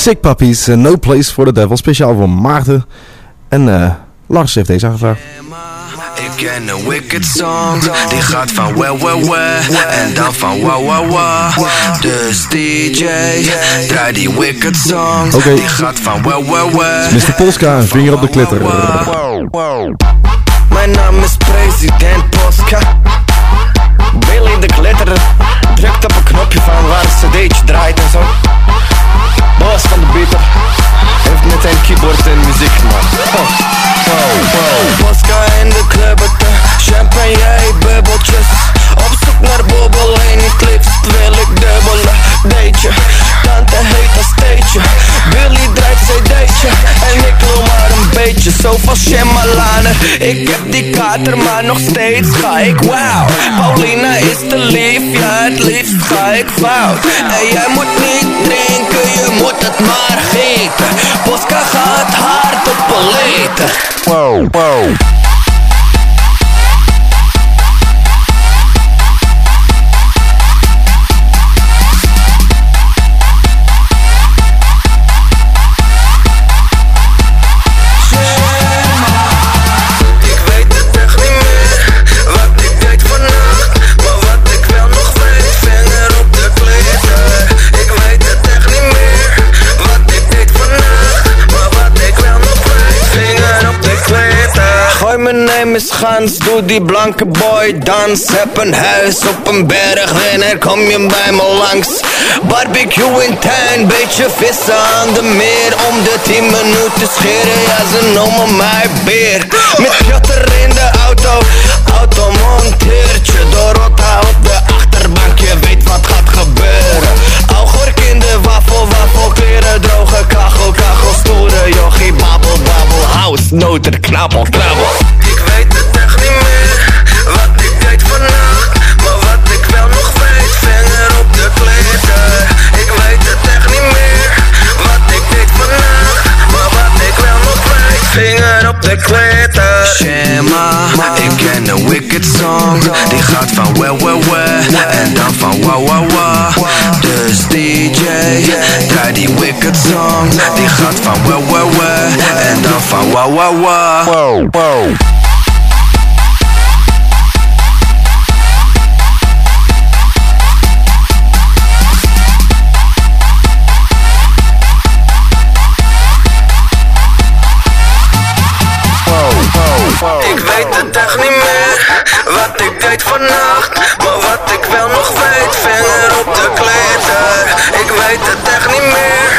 [SPEAKER 3] Sick Puppies, eh, No Place for the Devil. Speciaal voor Maarten. En eh, Lars heeft deze aangevraagd.
[SPEAKER 4] Ik ken een wicked song, die gaat van well well well en dan van wow wow wow. Dus DJ, draai die wicked song,
[SPEAKER 3] Oké.
[SPEAKER 4] die gaat van well well well.
[SPEAKER 3] Mr. Polska, vinger op de klitter.
[SPEAKER 8] Mijn naam is president Polska. Billy de Glitter drukt op een knopje van waar een cd'tje draait en zo. Boss van de beater heeft met zijn keyboard en muziek gemaakt. Oh, oh, in de eh, champagne, bubbeltjes. Op zoek naar bobbel en het liefst wil ik dubbelen. Deetje, tante heet als steetje. Billy draait cd'tje en ik beetje. Zo van Shyamalan. Ik heb die kater, maar nog steeds ga ik wow. Paulina is te lief, ja het liefst ga ik fout. En jij moet niet drinken, je moet het maar gieten. Posca gaat hard op poleten. Wow, wow. Is Gans, doe die blanke boy dans. Heb een huis op een berg, wanneer kom je bij me langs? Barbecue in tuin, beetje vissen aan de meer. Om de 10 minuten scheren, ja ze noemen mij beer. Met Piotr in de auto, automonteertje Dorota op de achterbank, je weet wat gaat gebeuren. Augurk in de wafel, wafel, kleren droge Kachel, kachel, stoere jochie, babbel, babbel House, noter, knabbel, knabbel op de kleder Shema, ik ken een wicked song. Die gaat van well, well, well En dan van wow, wow, wow Dus DJ, draai die wicked song. Die gaat van well, well, well En dan van wow, wow, wow wow. Deed vannacht Maar wat ik wel nog weet Vinger op de kleder Ik weet het echt niet meer.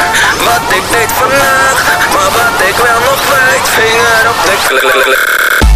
[SPEAKER 8] Wat ik deed vannacht Maar wat ik wel nog weet Vinger op de kleder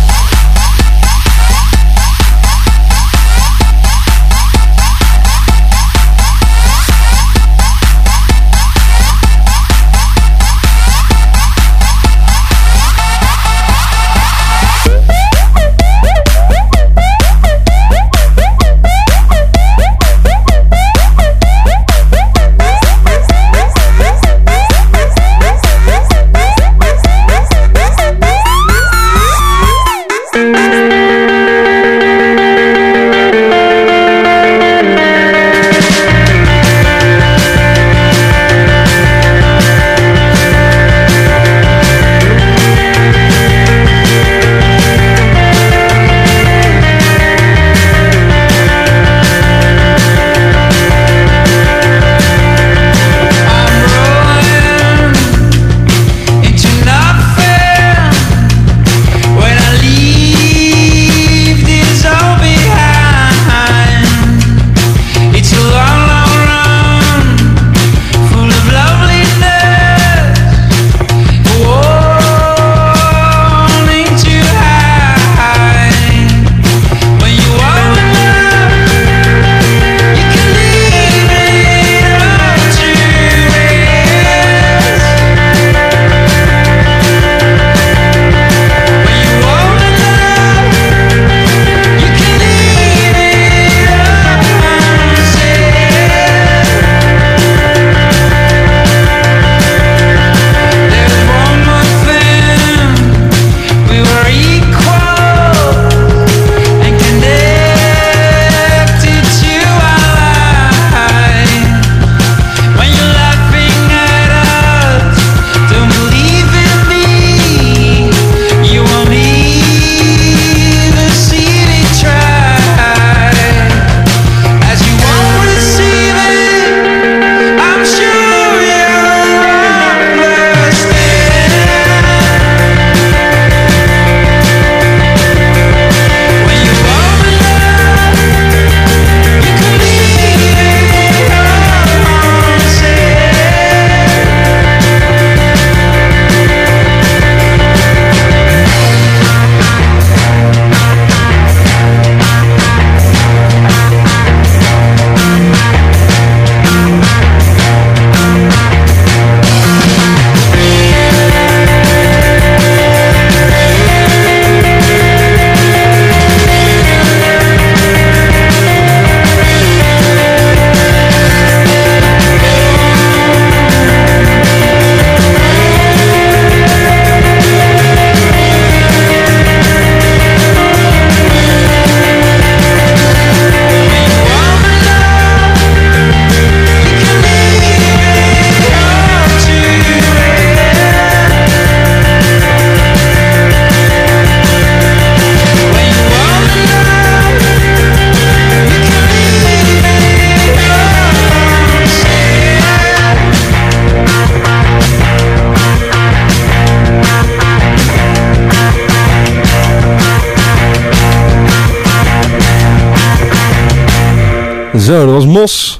[SPEAKER 3] was Mos.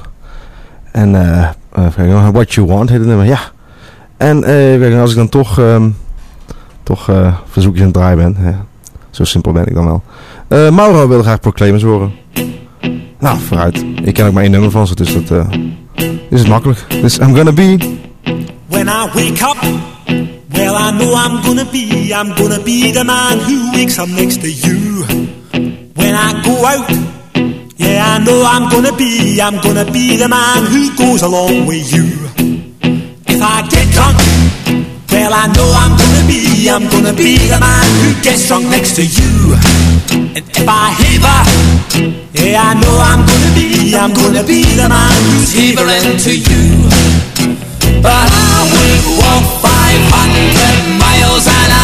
[SPEAKER 3] En kijken, What You Want heet het nummer, ja. En kijken, als ik dan toch, ehm, toch eh, verzoekjes aan het draaien ben. Hè. Zo simpel ben ik dan wel. Eh, Mauro wilde graag Proclaimers horen. Nou, vooruit. Ik ken ook maar één nummer van ze, dus dat is het makkelijk. Dus I'm gonna be...
[SPEAKER 6] When I wake up, well, I know I'm gonna be, I'm gonna be the man who wakes up next to you. When I go out, know I'm gonna be, I'm gonna be the man who goes along with you. If I get drunk, well, I know I'm gonna be, I'm gonna be the man who gets drunk next to you. And if I heaver, yeah, I know I'm gonna be, I'm gonna be the man who's heavering to you. But I would walk 500 miles and I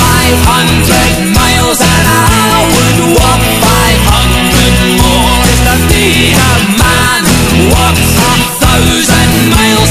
[SPEAKER 6] 500 miles and I would walk 500 more. Be the man walks a thousand miles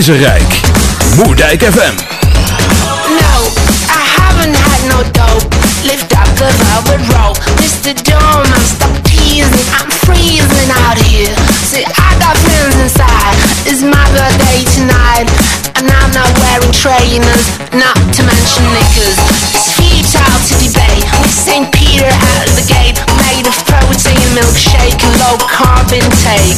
[SPEAKER 1] Keizerrijk. Moerdijk FM.
[SPEAKER 17] No, I haven't had no dope. Lift up the velvet rope. Mr. I'm stuck teasing. I'm freezing out here. See, I got feelings inside. It's my birthday tonight. And I'm not wearing trainers, not to mention knickers. It's futile to debate. With St. Peter out of the gate. Made of protein milkshake and low carb intake.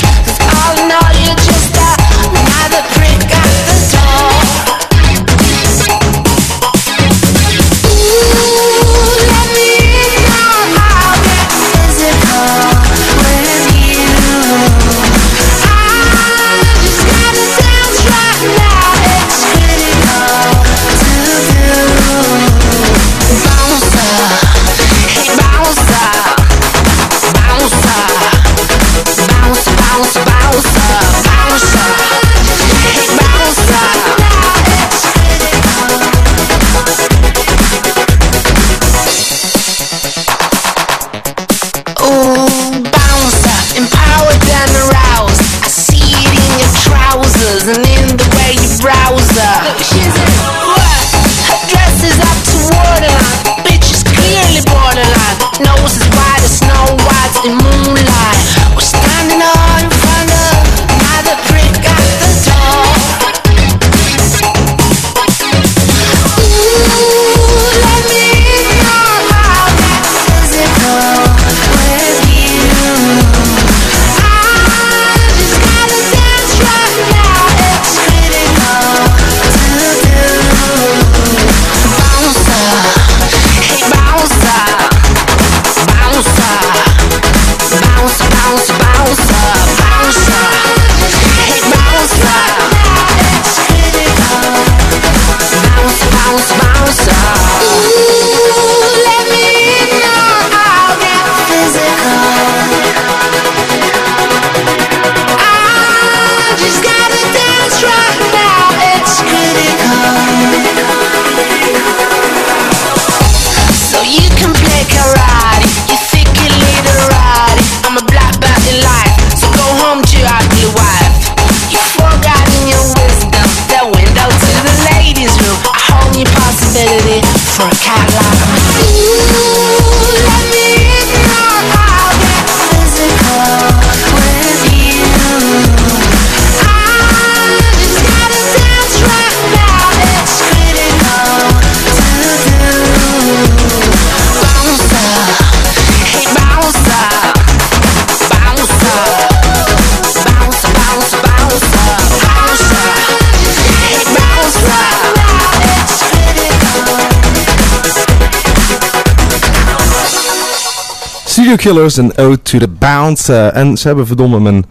[SPEAKER 3] Studio Killers en Ode to the Bounce. en ze hebben verdomme mijn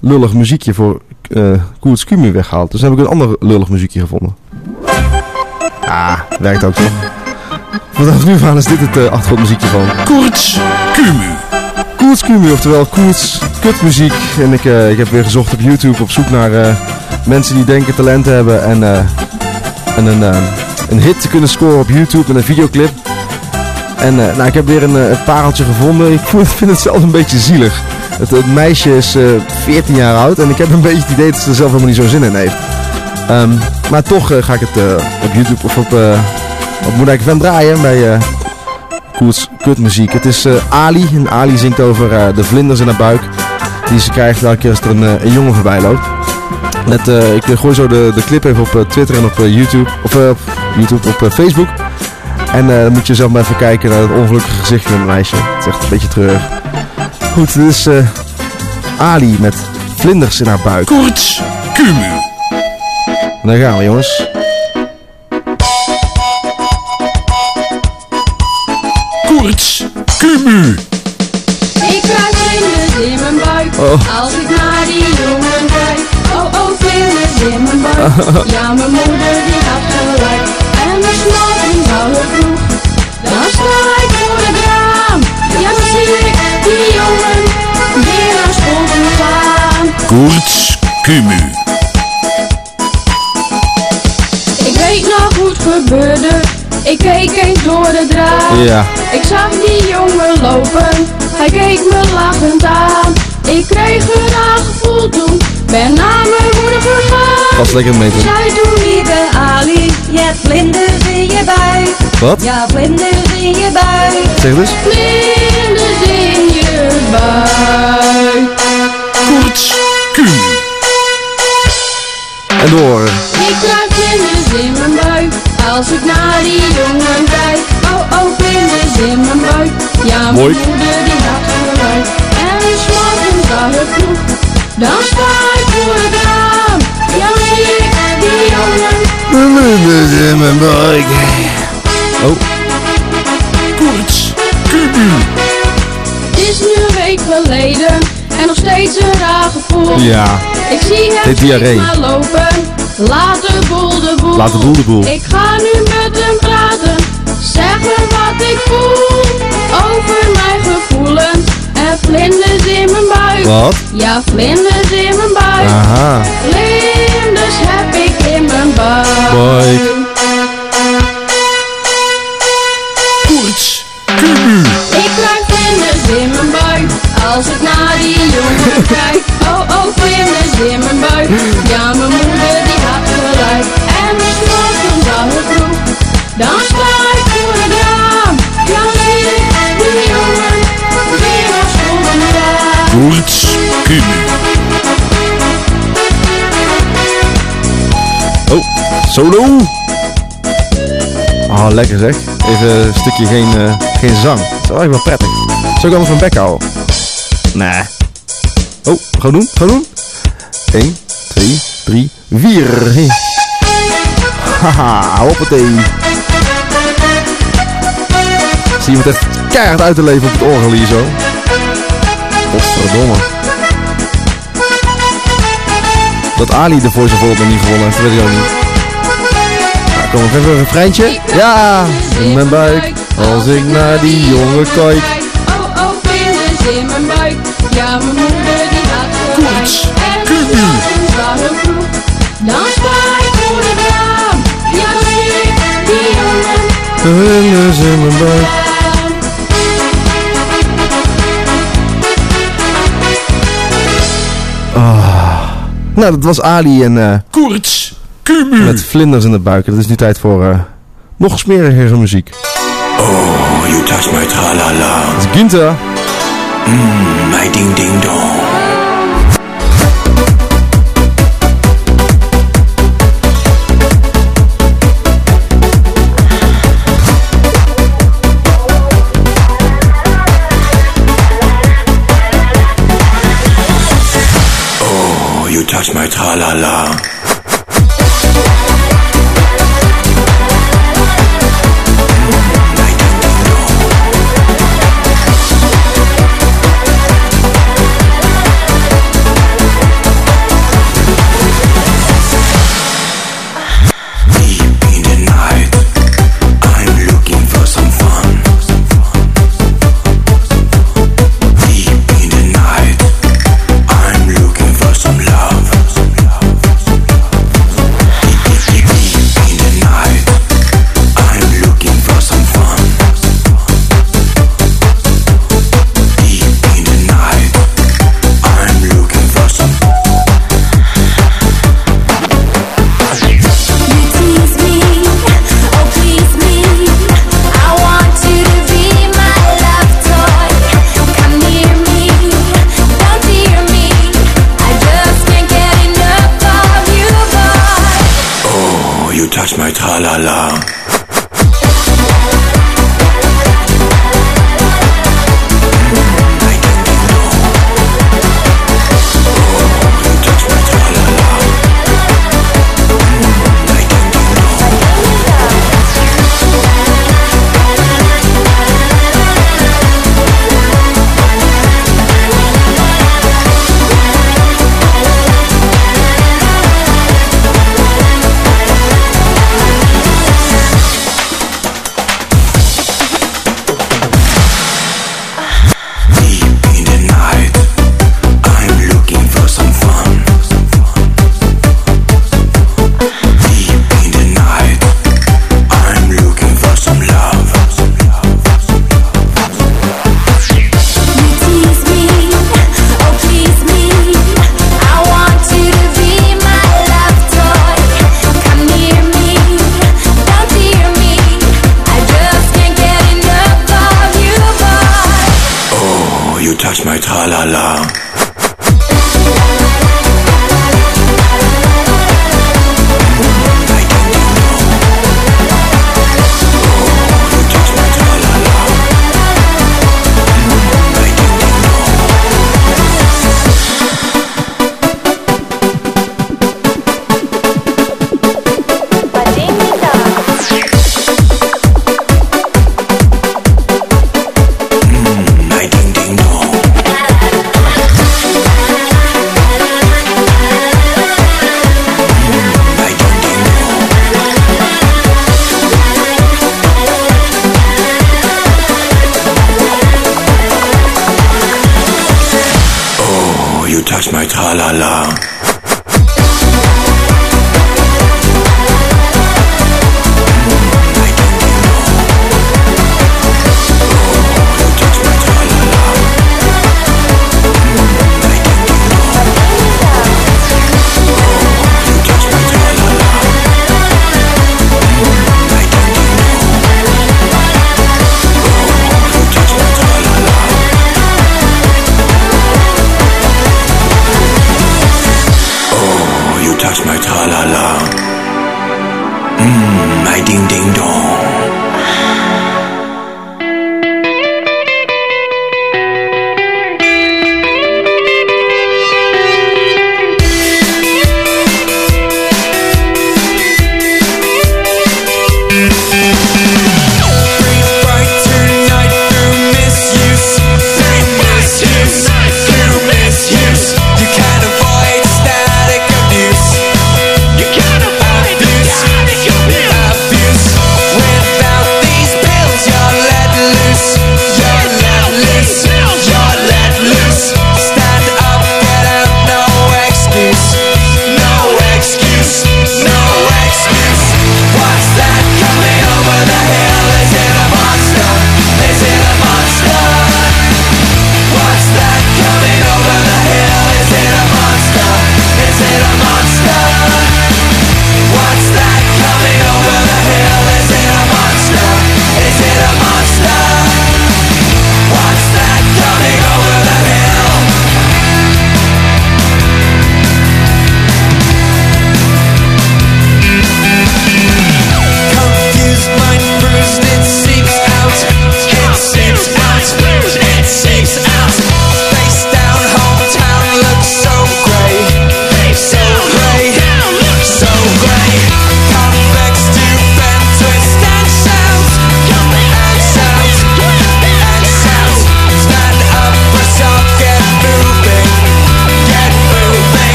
[SPEAKER 3] lullig muziekje voor eh Koert Skumu weggehaald. Dus dan heb ik een ander lullig muziekje gevonden. Ah, werkt ook toch? Vanaf nu aan is dit het eh, achtergrondmuziekje van Koerts Kumu. Koerts Kumu, oftewel Koerts kutmuziek. En ik, eh, ik heb weer gezocht op YouTube op zoek naar mensen die denken talent hebben en, en een, een hit te kunnen scoren op YouTube met een videoclip. En eh, nou, ik heb weer een, eh, een pareltje gevonden. Ik vind het zelf een beetje zielig. Het, meisje is eh 14 jaar oud en ik heb een beetje het idee dat ze er zelf helemaal niet zo zin in heeft. Ehm, maar toch eh, ga ik het eh, op YouTube of op, op Moedijk FM draaien bij eh Koets Kutmuziek. Het is eh, Ali en Ali zingt over eh, de vlinders in haar buik die ze krijgt elke keer als er een, eh, een jongen voorbij loopt. Net, eh, ik gooi zo de, de clip even op eh, Twitter en op eh, YouTube. Of eh, op YouTube, op eh, Facebook. En eh, dan moet je zelf maar even kijken naar het ongelukkige gezicht van het meisje. Het is echt een beetje treurig. Goed, dit is eh, Ali met vlinders in haar buik. Koorts Kumu. En daar gaan we jongens. Koorts Kumu.
[SPEAKER 10] Ik krijg vlinders in mijn buik
[SPEAKER 3] Oh.
[SPEAKER 10] als ik naar die jongen kijk. Oh oh, vlinders in mijn buik. Ja, mijn moeder die had gelijk. En de morgens al gaan.
[SPEAKER 1] Koorts Kumu.
[SPEAKER 10] Ik weet nog hoe het gebeurde. Ik keek eens door de draad.
[SPEAKER 3] Ja.
[SPEAKER 10] Ik zag die jongen lopen. Hij keek me lachend aan. Ik kreeg een raar gevoel toen. Ben naar mijn moeder gegaan.
[SPEAKER 3] Pas lekker mee doen.
[SPEAKER 10] Zij toen lieve Ali. Je hebt vlinders in je buik.
[SPEAKER 3] Wat?
[SPEAKER 10] Ja, vlinders in je buik.
[SPEAKER 3] Zeg dus.
[SPEAKER 10] Vlinders in je buik.
[SPEAKER 1] Kumu.
[SPEAKER 3] En door.
[SPEAKER 10] Ik krijg vlinders in mijn buik Als ik naar die jongen kijk Oh oh vlinders in mijn buik Ja mijn
[SPEAKER 3] Mooi.
[SPEAKER 10] moeder die had gelijk En s morgens al het vroeg Dan sta ik voor het raam Ja ik die jongen
[SPEAKER 3] Vlinders in mijn buik. Oh.
[SPEAKER 1] Koorts Kumu.
[SPEAKER 10] Het is nu een week geleden En nog steeds een raar gevoel
[SPEAKER 3] Ja.
[SPEAKER 10] Ik zie hem
[SPEAKER 3] Dit diarree.
[SPEAKER 10] lopen Laat de boel de boel
[SPEAKER 3] Laat de boel de boel.
[SPEAKER 10] Ik ga nu met hem praten Zeg me wat ik voel Over mijn gevoelens En vlinders in mijn buik
[SPEAKER 3] Wat?
[SPEAKER 10] Ja, vlinders in mijn buik
[SPEAKER 3] Aha.
[SPEAKER 10] Vlinders heb ik in mijn buik.
[SPEAKER 1] Koorts Kumu.
[SPEAKER 10] Kijk Oh oh vlinders in mijn buik Ja mijn moeder die had gelijk En de morgens al het vroeg Dan sta ik voor het raam Ja zie ik die jongen Weer school gaan
[SPEAKER 1] Koorts Kumu.
[SPEAKER 3] Oh, solo. Oh, lekker zeg. Even een stukje geen, eh, geen zang. Dat is wel echt wel prettig. Zou ik anders mijn bek houden? Nee. Oh, gewoon doen, gewoon doen. 1, 2, 3, 4. Haha, hoppatee. Zie je het echt keihard uit te leven op het orgel hier zo. Godverdomme. Dat Ali de Voice Holland niet gewonnen heeft, weet ik ook niet. Nou, kom nog even een refreintje. Ja, in mijn buik. Als ik naar die jongen kijk.
[SPEAKER 10] Oh oh vlinders in mijn buik Ja mijn moeder Dan sta ik voor het raam Ja zie ik die jongen
[SPEAKER 3] Vlinders in mijn buik. Ah. Nou, dat was Ali en eh
[SPEAKER 1] Koorts Kumu.
[SPEAKER 3] met vlinders in de buik. Het is nu tijd voor eh, nog smerigere muziek.
[SPEAKER 10] Oh, you touch my tra-la-la.
[SPEAKER 3] Dat is Ginter.
[SPEAKER 10] Mmm, my ding ding dong. Touch my tra-la-la.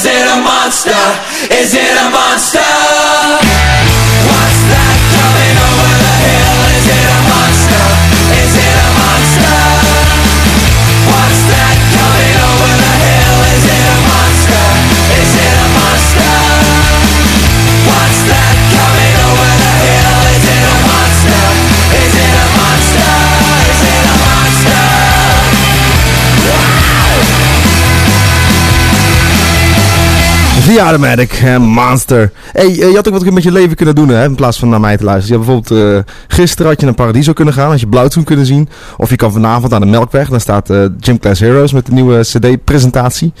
[SPEAKER 18] Is it a monster? Is it a monster?
[SPEAKER 19] The Automatic, hè, Monster. Hey, eh, je had ook wat met je leven kunnen doen, hè, in plaats van naar mij te luisteren. Je had bijvoorbeeld, eh, gisteren had je naar Paradiso kunnen gaan, had je Blauwtoen kunnen zien. Of je kan vanavond aan de Melkweg, daar staat eh, Gym Class Heroes met de nieuwe cd-presentatie.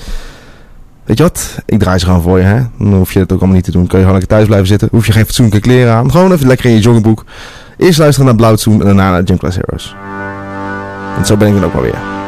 [SPEAKER 19] Weet je wat? Ik draai ze gewoon voor je, hè. Dan hoef je het ook allemaal niet te doen. Kan je gewoon lekker thuis blijven zitten. Hoef je geen fatsoenlijke kleren aan. Gewoon even lekker in je joggingbroek. Eerst luisteren naar Blauwtoen en daarna naar Gym Class Heroes. En zo ben ik dan ook wel weer.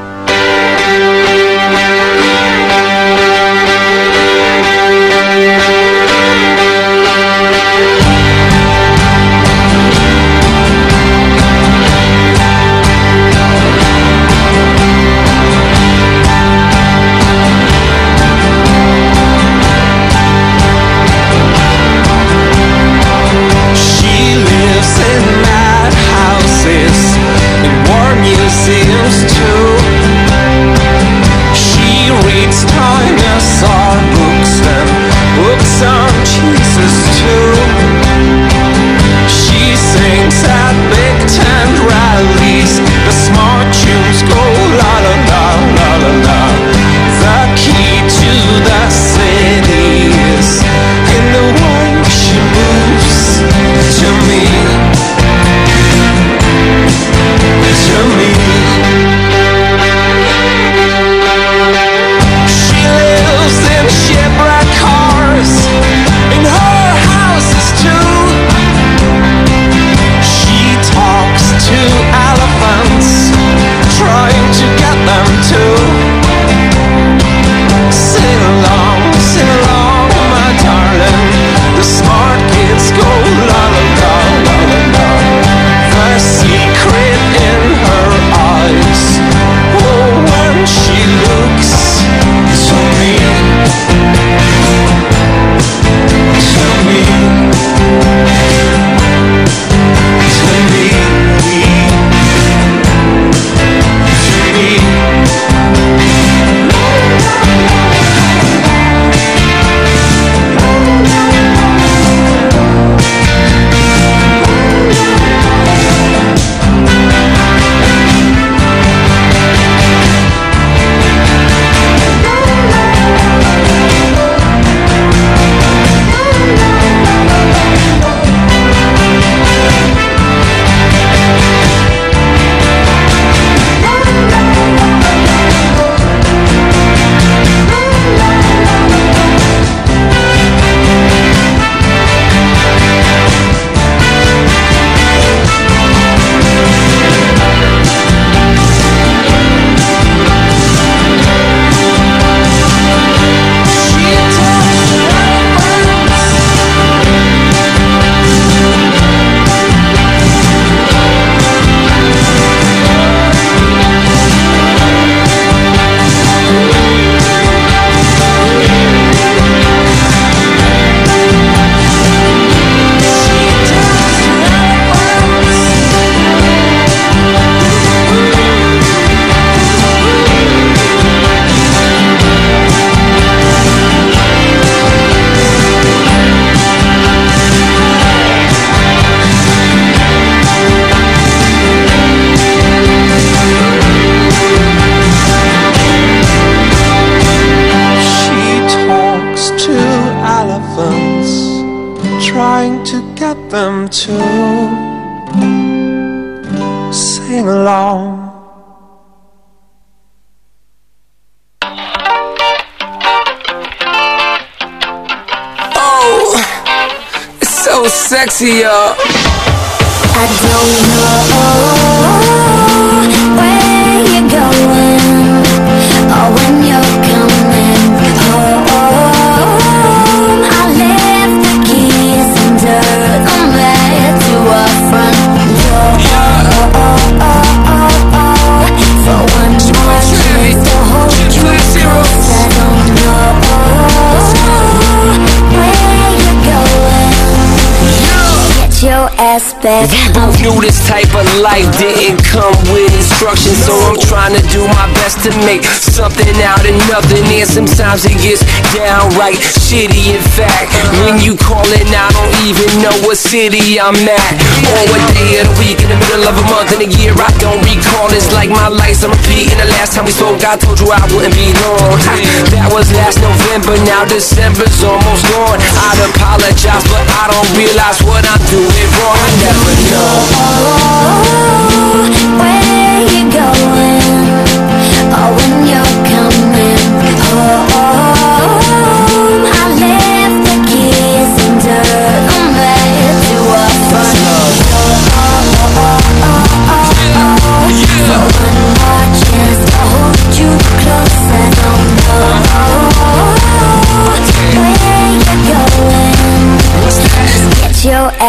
[SPEAKER 20] And
[SPEAKER 21] sometimes it gets downright shitty. In fact, when you calling, I don't even know what city I'm at or what day of the week in the middle of a month in a year. I don't recall. It's like my life's a repeat. And the last time we spoke, I told you I wouldn't be long. Ha, That was last November. Now December's almost gone. I'd apologize, but I don't realize what I'm doing wrong. I never know.
[SPEAKER 10] Where you going?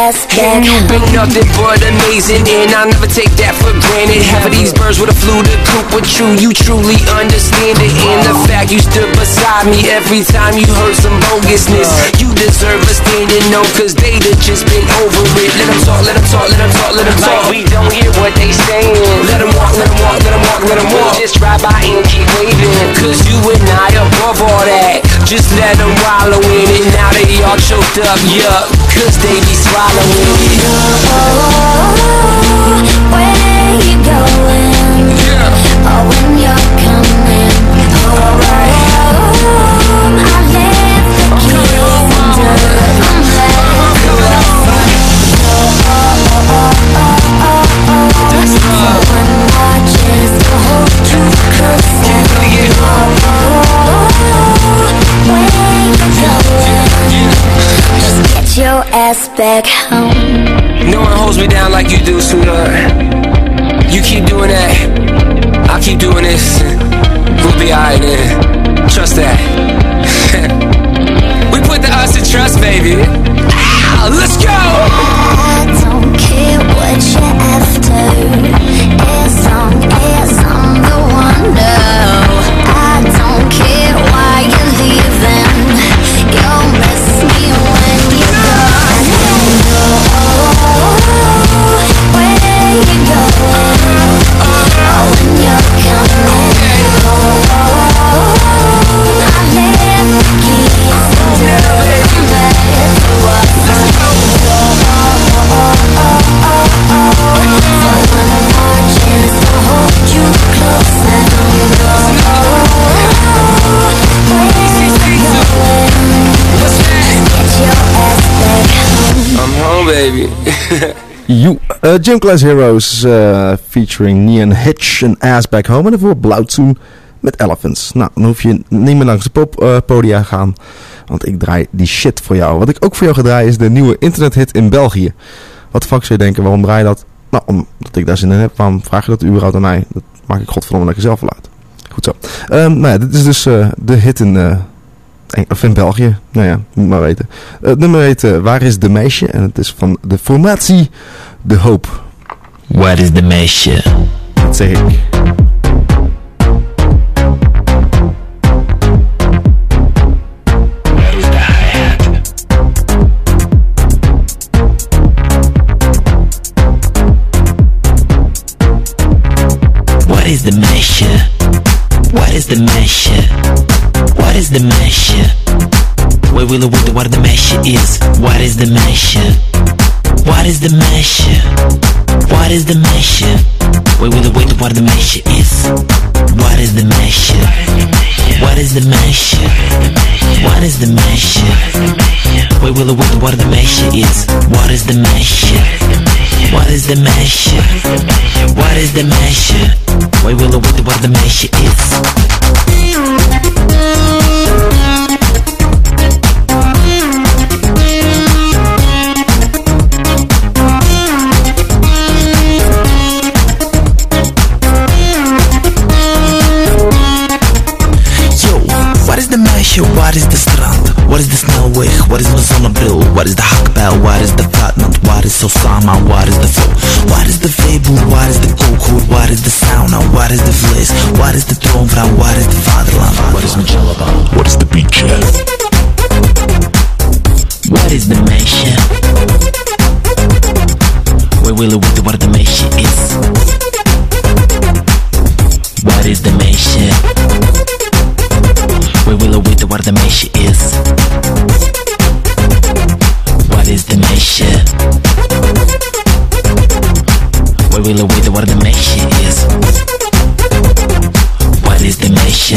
[SPEAKER 10] Ass back
[SPEAKER 21] And you've been nothing but amazing And I never take that for granted. Half of these birds would've flew the coop with you You truly understand it. And the fact you stood beside me Every time you heard some bogusness. You deserve a standing no Cause have just been over it. Let them talk, let them talk, let them talk, let them talk. Like we don't hear what they saying. Let them walk, let them walk, let them walk, let them walk. Just drive by and keep waving Cause you and I above all that. Just let them wallow in it Now they all choked up, yup Cause they be swallowing it
[SPEAKER 10] ass back home
[SPEAKER 21] No one holds me down like you do, sweetheart. You keep doing that, I'll keep doing this. We'll be alright then. Trust that. we put the us in trust, baby. Ah, let's go!
[SPEAKER 10] I don't care what you're You,
[SPEAKER 3] eh, Gym Class Heroes eh, featuring Nian Hitch en Ass Back Home. En daarvoor Blauwtsoen met Elephants. Nou, dan hoef je niet meer langs de poppodia te gaan. Want ik draai die shit voor jou. Wat ik ook voor jou ga draaien is de nieuwe internethit in België. Wat de fuck zou je denken, waarom draai je dat? Nou, omdat ik daar zin in heb. Waarom vraag je dat überhaupt aan mij? Dat maak ik godverdomme lekker zelf wel uit. Goed zo. Ehm, nou ja, dit is dus eh, de hit in, eh, of in België. Nou ja, moet maar weten. Eh, het nummer heet eh, Waar is de meisje? En het is van de formatie De Hoop.
[SPEAKER 22] Waar is de meisje?
[SPEAKER 3] Dat zeg ik.
[SPEAKER 22] What is the measure? What is the measure? What is the measure? We will wonder what the measure is. What is the measure? What is the measure? What is the measure? We will wait what the measure is. What is the measure? What is the measure? What is the measure? We will wait what the measure is. What is the measure? What is the measure? What is the measure? We will wait what the measure is. Yo, what is the meisje? Waar is de strand? Wat is de snelweg? Wat is mijn zonnebril? Wat is de hakbijl? Waar is de flatland? Waar is Osama? Waar is de flow? Waar is de veeboer? Waar is de kookhoer? Waar is de sauna? Waar is de vlees? Waar is de troonvrouw? Waar is de vaderland? Wat is mijn jellabal? Wat is de beach? What is the meisje? We willen weten waar de meisje is. Waar is de meisje? We willen weten waar de meisje is. Waar is de meisje? We willen weten waar de meisje is. Waar is de meisje?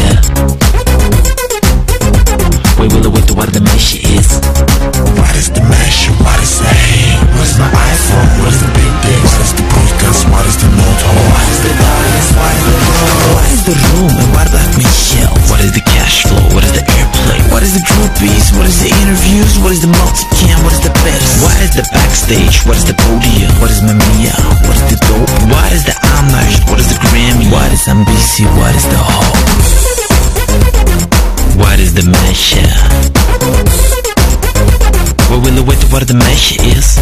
[SPEAKER 19] The
[SPEAKER 22] groupies? What is the interviews? What is the multicam? What is the best? What is the backstage? What is the podium? What is Mamiya? What is the dope? What is the homage? What is the Grammy? What is NBC? What is the Hall? What is the measure? We willen weten waar de meisje is.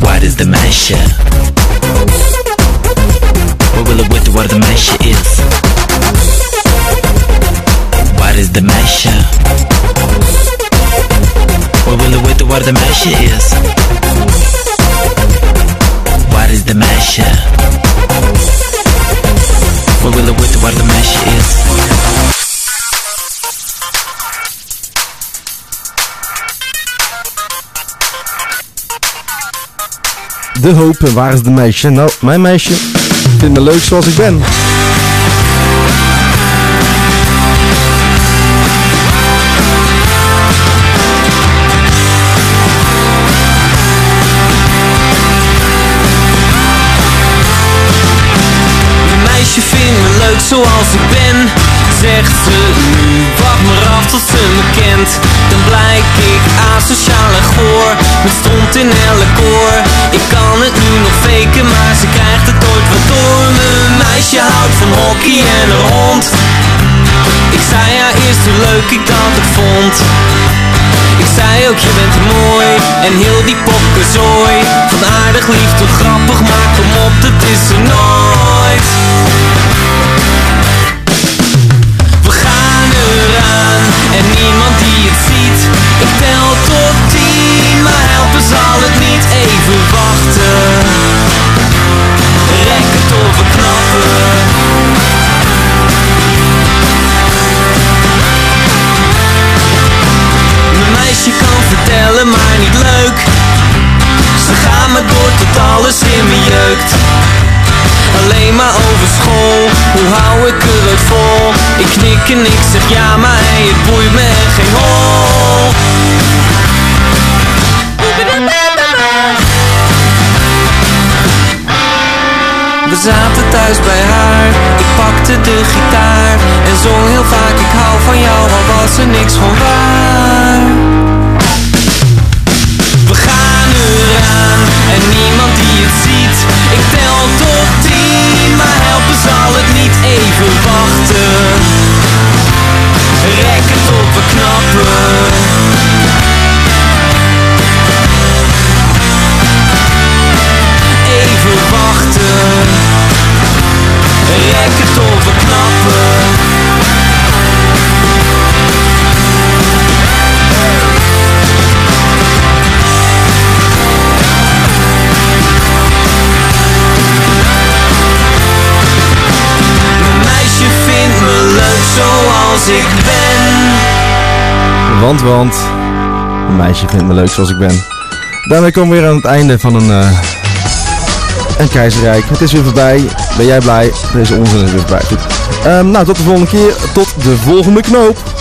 [SPEAKER 22] What is the measure? We willen weten waar de meisje is. Waar is de meisje? We willen weten waar de meisje is. Waar is de meisje? We willen weten waar de meisje is.
[SPEAKER 3] De hoop waar is de meisje? Nou, mijn meisje vindt me leuk zoals ik ben.
[SPEAKER 9] Zoals ik ben Zegt ze nu, wacht maar af tot ze me kent. Dan blijk ik asociaal en goor. Met stront in elk koor Ik kan het nu nog faken, maar ze krijgt het ooit wat door. Mijn meisje houdt van hockey en een hond. Ik zei haar eerst hoe leuk ik dat het vond. Ik zei ook, je bent mooi. En heel die popkenzooi Van aardig lief tot grappig Maar kom op, dat is er nooit zal het niet Even wachten. Rek het of we knappen. Mijn meisje kan vertellen, maar niet leuk. Ze gaan me door tot alles in me jeukt. Alleen maar over school, hoe hou ik het vol? Ik knik en ik zeg ja, maar hey, het boeit me geen hol We zaten thuis bij haar, ik pakte de gitaar En zong heel vaak. Ik hou van jou, al was er niks van waar. We gaan eraan, en niemand die het ziet. Ik tel tot tien, maar helpen zal het niet even
[SPEAKER 3] Want, want, een meisje vindt me leuk zoals ik ben. Daarmee komen we weer aan het einde van een, eh, een keizerrijk. Het is weer voorbij. Ben jij blij? Deze onzin is weer voorbij. Ehm, nou, tot de volgende keer. Tot de volgende knoop.